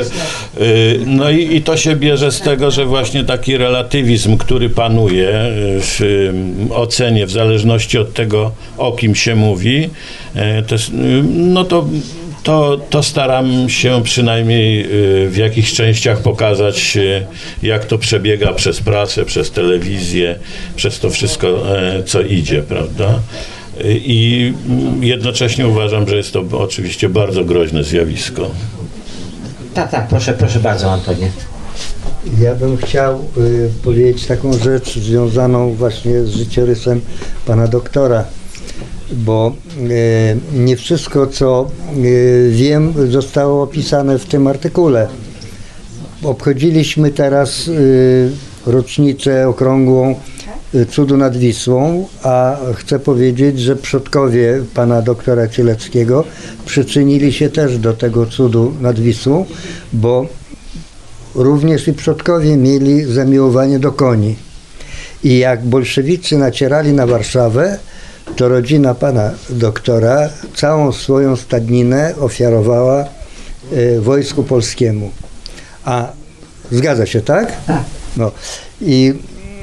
Speaker 10: y, no i, i to się bierze z tego, że właśnie taki relatywizm, który panuje y, w ocenie, w zależności od tego, o kim się mówi, to, no to, to, to staram się przynajmniej y, w jakichś częściach pokazać, y, jak to przebiega przez prasę, przez telewizję, przez to wszystko, e, co idzie, prawda? I jednocześnie uważam, że jest to oczywiście bardzo groźne zjawisko.
Speaker 6: Tak, tak, proszę, proszę bardzo, Antonie.
Speaker 8: Ja bym chciał y, powiedzieć taką rzecz związaną właśnie z życiorysem pana doktora, bo y, nie wszystko, co y, wiem, zostało opisane w tym artykule. Obchodziliśmy teraz y, rocznicę okrągłą cudu nad Wisłą, a chcę powiedzieć, że przodkowie pana doktora Cieleckiego przyczynili się też do tego cudu nad Wisłą, bo również i przodkowie mieli zamiłowanie do koni. I jak bolszewicy nacierali na Warszawę, to rodzina pana doktora całą swoją stadninę ofiarowała y, wojsku polskiemu. A zgadza się, tak?
Speaker 7: Tak.
Speaker 8: No i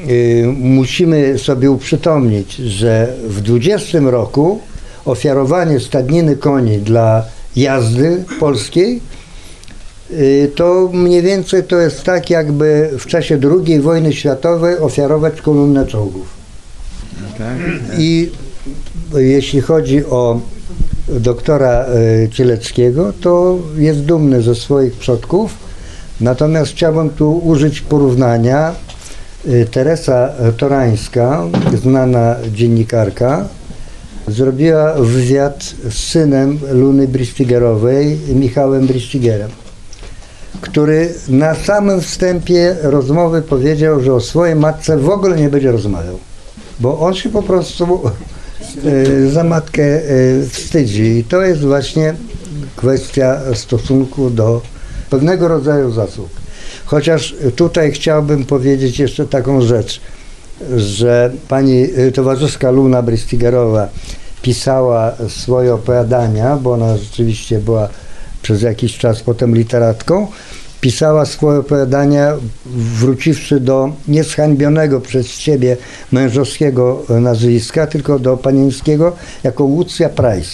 Speaker 8: y, musimy sobie uprzytomnić, że w 20 roku ofiarowanie stadniny koni dla jazdy polskiej y, to mniej więcej to jest tak, jakby w czasie II wojny światowej ofiarować kolumnę czołgów. I jeśli chodzi o doktora y, Cieleckiego, to jest dumny ze swoich przodków. Natomiast chciałbym tu użyć porównania. Y, Teresa Torańska, znana dziennikarka, zrobiła wywiad z synem Luny Bristigerowej, Michałem Bristigerem, który na samym wstępie rozmowy powiedział, że o swojej matce w ogóle nie będzie rozmawiał, bo on się po prostu za matkę y, wstydzi. I to jest właśnie kwestia stosunku do pewnego rodzaju zasług. Chociaż tutaj chciałbym powiedzieć jeszcze taką rzecz, że pani y, towarzyszka Luna Brystigerowa pisała swoje opowiadania, bo ona rzeczywiście była przez jakiś czas potem literatką, pisała swoje opowiadania wróciwszy do niezhańbionego przez siebie mężowskiego nazwiska, tylko do panieńskiego jako Lucja Price.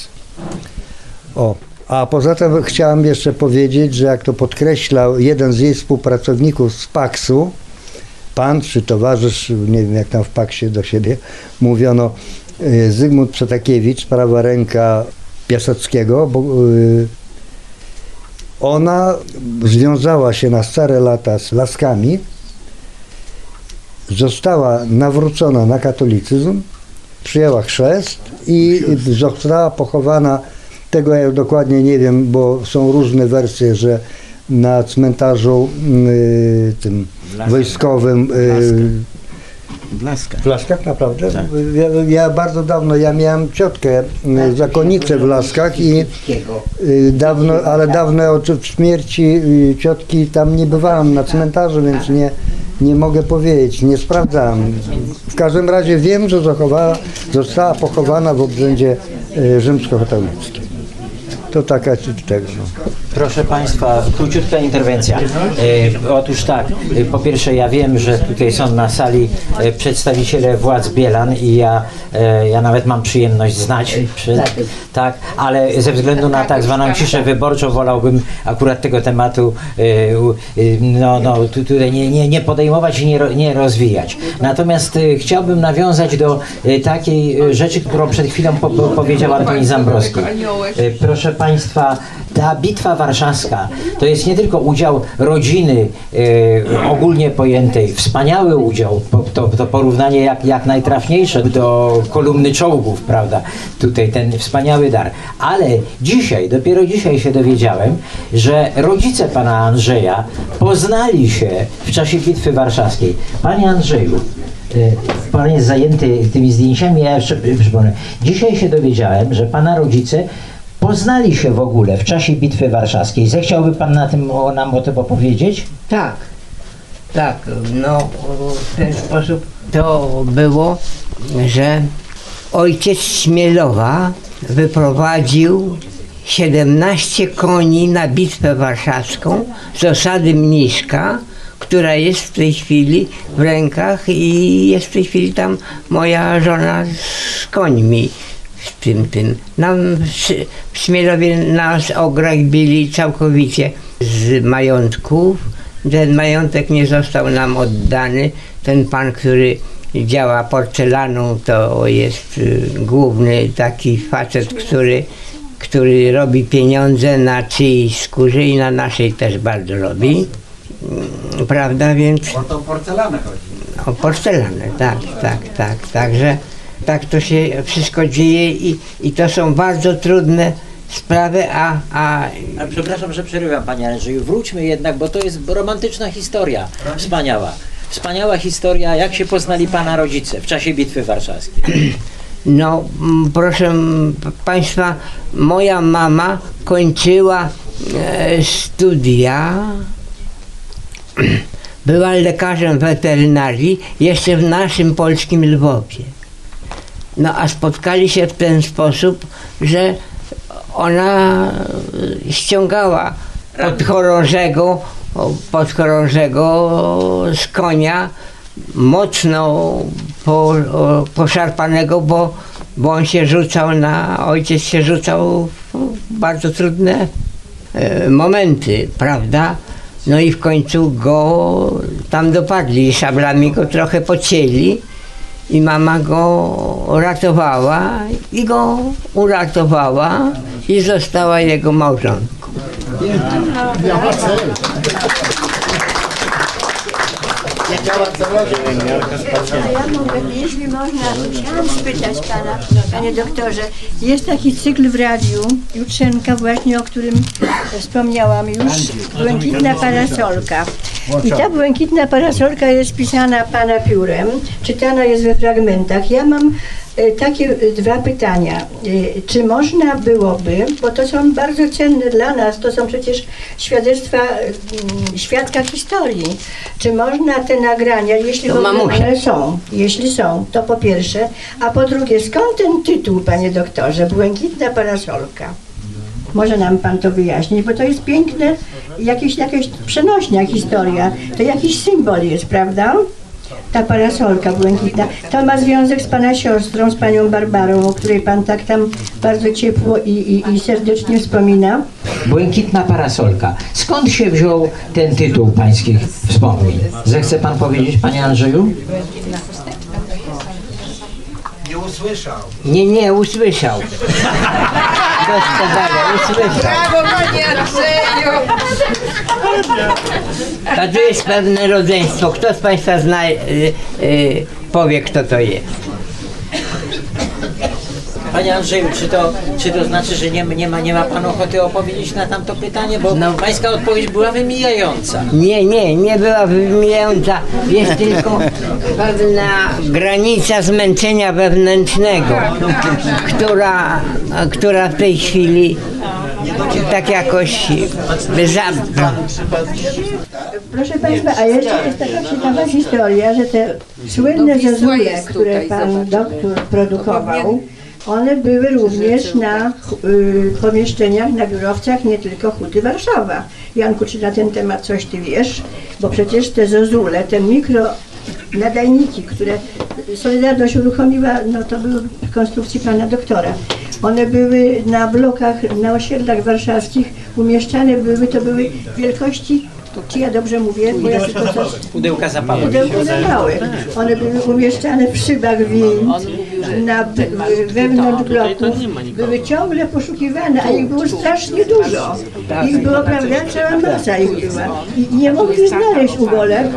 Speaker 8: O, a poza tym chciałem jeszcze powiedzieć, że jak to podkreślał jeden z jej współpracowników z Paksu, pan czy towarzysz, nie wiem jak tam w Paksie do siebie mówiono, y, Zygmunt Przetakiewicz, prawa ręka Piaseckiego, bo y, ona związała się na stare lata z Laskami, została nawrócona na katolicyzm, przyjęła chrzest i została pochowana, tego ja dokładnie nie wiem, bo są różne wersje, że na cmentarzu y, tym wojskowym y,
Speaker 6: W Laskach.
Speaker 8: w Laskach naprawdę? Ja, ja bardzo dawno, ja miałem ciotkę, y, zakonnicę w Laskach i y, dawno, ale dawno od śmierci y, ciotki tam nie bywałem na cmentarzu, więc nie, nie mogę powiedzieć, nie sprawdzałem. W każdym razie wiem, że zachowała, została pochowana w obrzędzie y, rzymskokatolickim. To taka tego. No.
Speaker 6: Proszę Państwa, króciutka interwencja. E, otóż tak, e, po pierwsze ja wiem, że tutaj są na sali e, przedstawiciele władz Bielan i ja, e, ja nawet mam przyjemność znać, przy, tak, ale ze względu na tak zwaną ciszę wyborczą wolałbym akurat tego tematu e, e, no, no, tu, tutaj nie, nie, nie podejmować i nie, ro- nie rozwijać. Natomiast e, chciałbym nawiązać do e, takiej e, rzeczy, którą przed chwilą po, po, powiedział Antoni Zambrowski. E, Proszę Państwa, ta bitwa warszawska to jest nie tylko udział rodziny e, ogólnie pojętej, wspaniały udział, to, to porównanie jak, jak najtrafniejsze do kolumny czołgów, prawda, tutaj ten wspaniały dar. Ale dzisiaj, dopiero dzisiaj się dowiedziałem, że rodzice pana Andrzeja poznali się w czasie bitwy warszawskiej. Panie Andrzeju, e, Pan jest zajęty tymi zdjęciami, ja jeszcze przypomnę. Dzisiaj się dowiedziałem, że Pana rodzice poznali się w ogóle w czasie bitwy warszawskiej. Zechciałby Pan na tym, o, nam o tym opowiedzieć?
Speaker 7: Tak, tak, no w ten sposób to było, że ojciec Śmielowa wyprowadził 17 koni na bitwę warszawską z osady Mniszka, która jest w tej chwili w rękach i jest w tej chwili tam moja żona z końmi tym, tym. Nam Śmielowie nas ograźbili całkowicie z majątków. Ten majątek nie został nam oddany. Ten pan, który działa porcelaną, to jest y, główny taki facet, który, który robi pieniądze na czyjejś skórze i na naszej też bardzo robi. Mm, Prawda, więc...
Speaker 6: O tą porcelanę chodzi.
Speaker 7: O porcelanę, tak, tak, tak. Także tak to się wszystko dzieje i, i to są bardzo trudne sprawy, a, a
Speaker 6: A przepraszam, że przerywam Panie Andrzeju. Wróćmy jednak, bo to jest romantyczna historia, wspaniała. wspaniała historia, jak się poznali pana rodzice w czasie Bitwy Warszawskiej.
Speaker 7: No, proszę Państwa, moja mama kończyła e, studia. Była lekarzem weterynarii jeszcze w naszym polskim Lwowie. No a spotkali się w ten sposób, że ona ściągała podchorążego, podchorążego z konia mocno po, poszarpanego, bo, bo on się rzucał na, ojciec się rzucał w bardzo trudne e, momenty, prawda? No i w końcu go tam dopadli, szablami go trochę pocięli i mama go ratowała i go uratowała i została jego małżonką.
Speaker 3: Ja jeśli można, chciałam spytać pana, panie doktorze, jest taki cykl w radiu, Jutrzenka właśnie, o którym wspomniałam już, Błękitna Parasolka. I ta błękitna parasolka jest pisana pana piórem, czytana jest we fragmentach. Ja mam takie e, dwa pytania. E, Czy można byłoby, bo to są bardzo cenne dla nas, to są przecież świadectwa mm, świadka historii, czy można te nagrania, jeśli one są, jeśli są, to po pierwsze, a po drugie, skąd ten tytuł, panie doktorze, Błękitna parasolka? Może nam pan to wyjaśnić, bo to jest piękne, jakieś, jakaś przenośnia historia, to jakiś symbol jest, prawda? Ta parasolka błękitna. To ma związek z pana siostrą, z panią Barbarą, o której pan tak tam bardzo ciepło i, i, i serdecznie wspomina.
Speaker 6: Błękitna parasolka. Skąd się wziął ten tytuł pańskich wspomnień? Zechce pan powiedzieć, panie Andrzeju?
Speaker 9: Nie usłyszał.
Speaker 7: Nie, nie, usłyszał. Doskonale, usłyszał. A tu jest pewne rodzeństwo. Kto z Państwa zna, y, y, powie, kto to jest?
Speaker 6: Panie Andrzeju, czy to, czy to znaczy, że nie, nie, ma, nie ma pan ochoty opowiedzieć na tamto pytanie? Bo
Speaker 7: No.
Speaker 6: pańska odpowiedź była wymijająca.
Speaker 7: Nie, nie, nie była wymijająca. Jest tylko pewna granica zmęczenia wewnętrznego, która, która w tej chwili tak jakoś zabra.
Speaker 3: Proszę Państwa, a jeszcze jest taka ciekawa historia, że te słynne zezule, które Pan doktor produkował, one były również na y, pomieszczeniach, na biurowcach, nie tylko Huty Warszawa. Janku, czy na ten temat coś Ty wiesz? Bo przecież te zezule, te mikro nadajniki, które Solidarność uruchomiła, no to były w konstrukcji Pana doktora. One były na blokach, na osiedlach warszawskich umieszczane były, to były wielkości, czy ja dobrze mówię, bo ja tylko coś
Speaker 6: Pudełka zapałek.
Speaker 3: pudełku zapały. One były umieszczane w szybach wind, na, wewnątrz bloków. Były ciągle poszukiwane, a ich było strasznie dużo. Ich było, prawda, cała masa ich była. I nie mogli znaleźć ugolek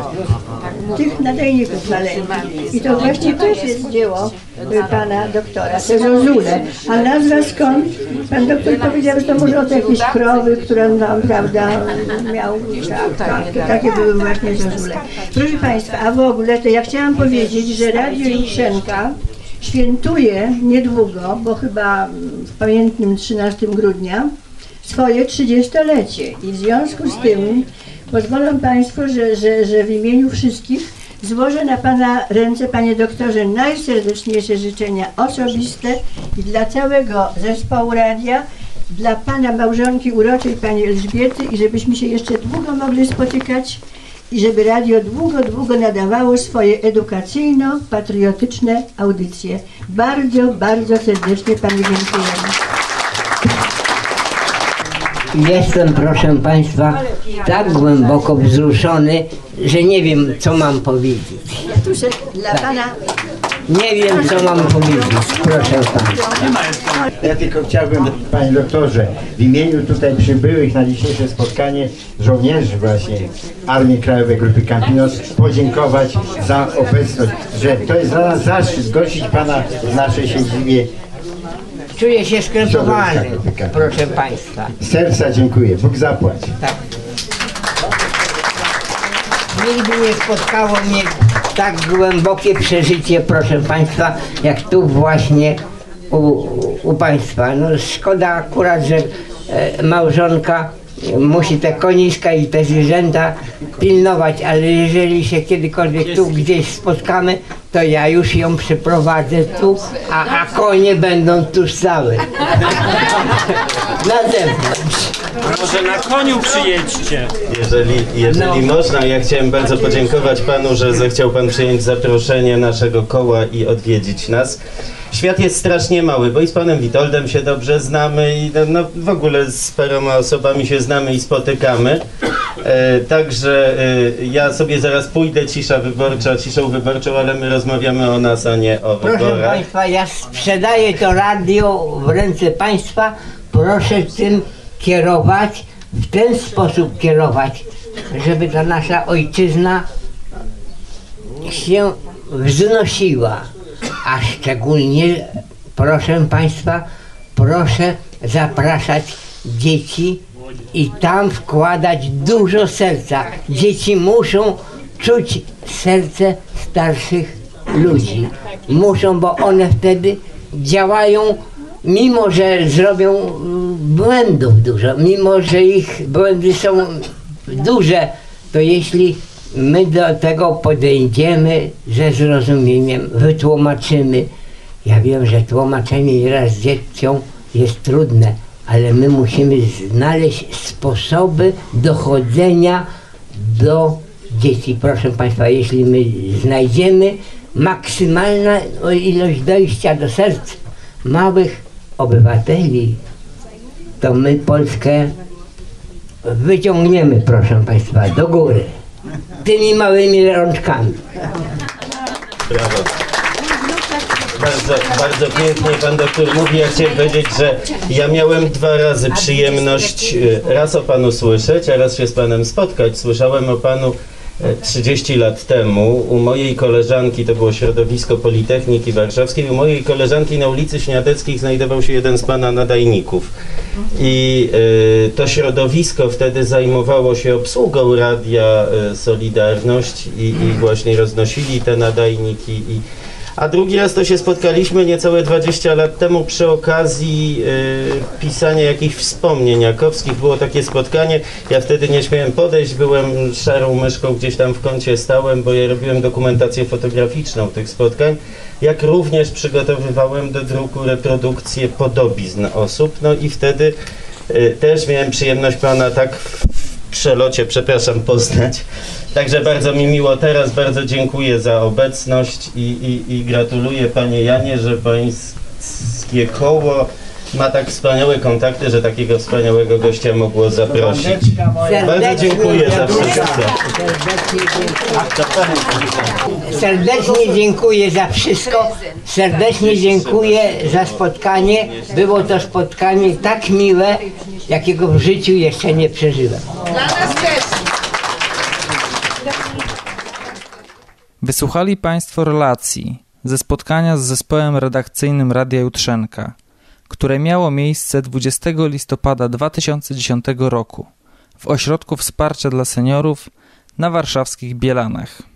Speaker 3: tych nadajników maleńkich. I to właśnie też jest dzieło y, pana doktora, te zozule. A nazwa skąd? Pan doktor powiedział, że to może od jakiejś krowy, którą tam, prawda, miał. Tak, tak, to takie były właśnie zozule. Proszę Państwa, a w ogóle to ja chciałam powiedzieć, że Radio Jutrzenka świętuje niedługo, bo chyba w pamiętnym 13 grudnia, swoje 30-lecie. I w związku z tym pozwolą Państwo, że, że, że w imieniu wszystkich złożę na Pana ręce, Panie doktorze, najserdeczniejsze życzenia osobiste i dla całego zespołu radia, dla Pana małżonki uroczej, Pani Elżbiety i żebyśmy się jeszcze długo mogli spotykać i żeby radio długo, długo nadawało swoje edukacyjno-patriotyczne audycje. Bardzo, bardzo serdecznie Pani dziękujemy.
Speaker 7: Jestem, proszę Państwa, tak głęboko wzruszony, że nie wiem, co mam powiedzieć.
Speaker 3: Dla Pana
Speaker 7: Nie wiem, co mam powiedzieć, proszę Państwa.
Speaker 2: Ja tylko chciałbym, panie doktorze, w imieniu tutaj przybyłych na dzisiejsze spotkanie żołnierzy właśnie Armii Krajowej Grupy Campinos podziękować za obecność, że to jest dla nas zaszczyt gościć pana w naszej siedzibie.
Speaker 7: Czuję się skrępowany, proszę Państwa.
Speaker 2: Serca dziękuję. Bóg zapłać.
Speaker 7: Nigdy nie spotkało mnie tak głębokie przeżycie, proszę Państwa, jak tu właśnie u, u Państwa. No szkoda akurat, że e, małżonka musi te koniska i te zwierzęta pilnować, ale jeżeli się kiedykolwiek tu gdzieś spotkamy, to ja już ją przyprowadzę tu, a, a konie będą tu stałe. Na zewnątrz.
Speaker 11: Może na koniu przyjedźcie.
Speaker 12: Jeżeli, jeżeli
Speaker 7: No.
Speaker 12: można, ja chciałem bardzo podziękować panu, że zechciał pan przyjąć zaproszenie naszego koła i odwiedzić nas. Świat jest strasznie mały, bo i z panem Witoldem się dobrze znamy i no, no, w ogóle z paroma osobami się znamy i spotykamy. E, także e, ja sobie zaraz pójdę, cisza wyborcza, ciszą wyborczą, ale my rozmawiamy o nas, a nie o
Speaker 7: Proszę
Speaker 12: wyborach.
Speaker 7: Państwa, ja sprzedaję to radio w ręce Państwa. Proszę tym kierować, w ten sposób kierować, żeby ta nasza ojczyzna się wznosiła. A szczególnie, proszę Państwa, proszę zapraszać dzieci i tam wkładać dużo serca. Dzieci muszą czuć serce starszych ludzi. Muszą, bo one wtedy działają, mimo że zrobią mm, błędów dużo, mimo że ich błędy są duże, to jeśli my do tego podejdziemy ze zrozumieniem, wytłumaczymy. Ja wiem, że tłumaczenie nieraz dzieciom jest trudne, ale my musimy znaleźć sposoby dochodzenia do dzieci. Proszę Państwa, jeśli my znajdziemy maksymalną ilość dojścia do serc małych obywateli, to my Polskę wyciągniemy, proszę Państwa, do góry. Tymi małymi rączkami.
Speaker 12: Brawo. Bardzo, bardzo pięknie pan doktor mówi. Ja chciałem powiedzieć, że ja miałem dwa razy przyjemność e, raz o panu słyszeć, a raz się z panem spotkać. Słyszałem o panu 30 lat temu u mojej koleżanki, to było środowisko Politechniki Warszawskiej, u mojej koleżanki na ulicy Śniadeckich znajdował się jeden z pana nadajników. I e, to środowisko wtedy zajmowało się obsługą radia e, Solidarność i, i właśnie roznosili te nadajniki. I, a drugi raz to się spotkaliśmy niecałe 20 lat temu przy okazji e, pisania jakichś wspomnień jakowskich. Było takie spotkanie, ja wtedy nie śmiałem podejść, byłem szarą myszką gdzieś tam w kącie stałem, bo ja robiłem dokumentację fotograficzną tych spotkań, jak również przygotowywałem do druku reprodukcję podobizn osób, no i wtedy e, też miałem przyjemność pana tak przelocie, przepraszam, poznać. Także bardzo mi miło teraz, bardzo dziękuję za obecność i, i, i gratuluję Panie Janie, że Pańskie koło ma tak wspaniałe kontakty, że takiego wspaniałego gościa mogło zaprosić. Bardzo dziękuję za wszystko.
Speaker 7: Serdecznie dziękuję za wszystko. Serdecznie dziękuję za spotkanie. Było to spotkanie tak miłe, jakiego w życiu jeszcze nie przeżyłem.
Speaker 5: Dla nas też.
Speaker 1: Wysłuchali Państwo relacji ze spotkania z zespołem redakcyjnym Radia Jutrzenka, które miało miejsce 20 listopada 2010 roku w Ośrodku Wsparcia dla Seniorów na warszawskich Bielanach.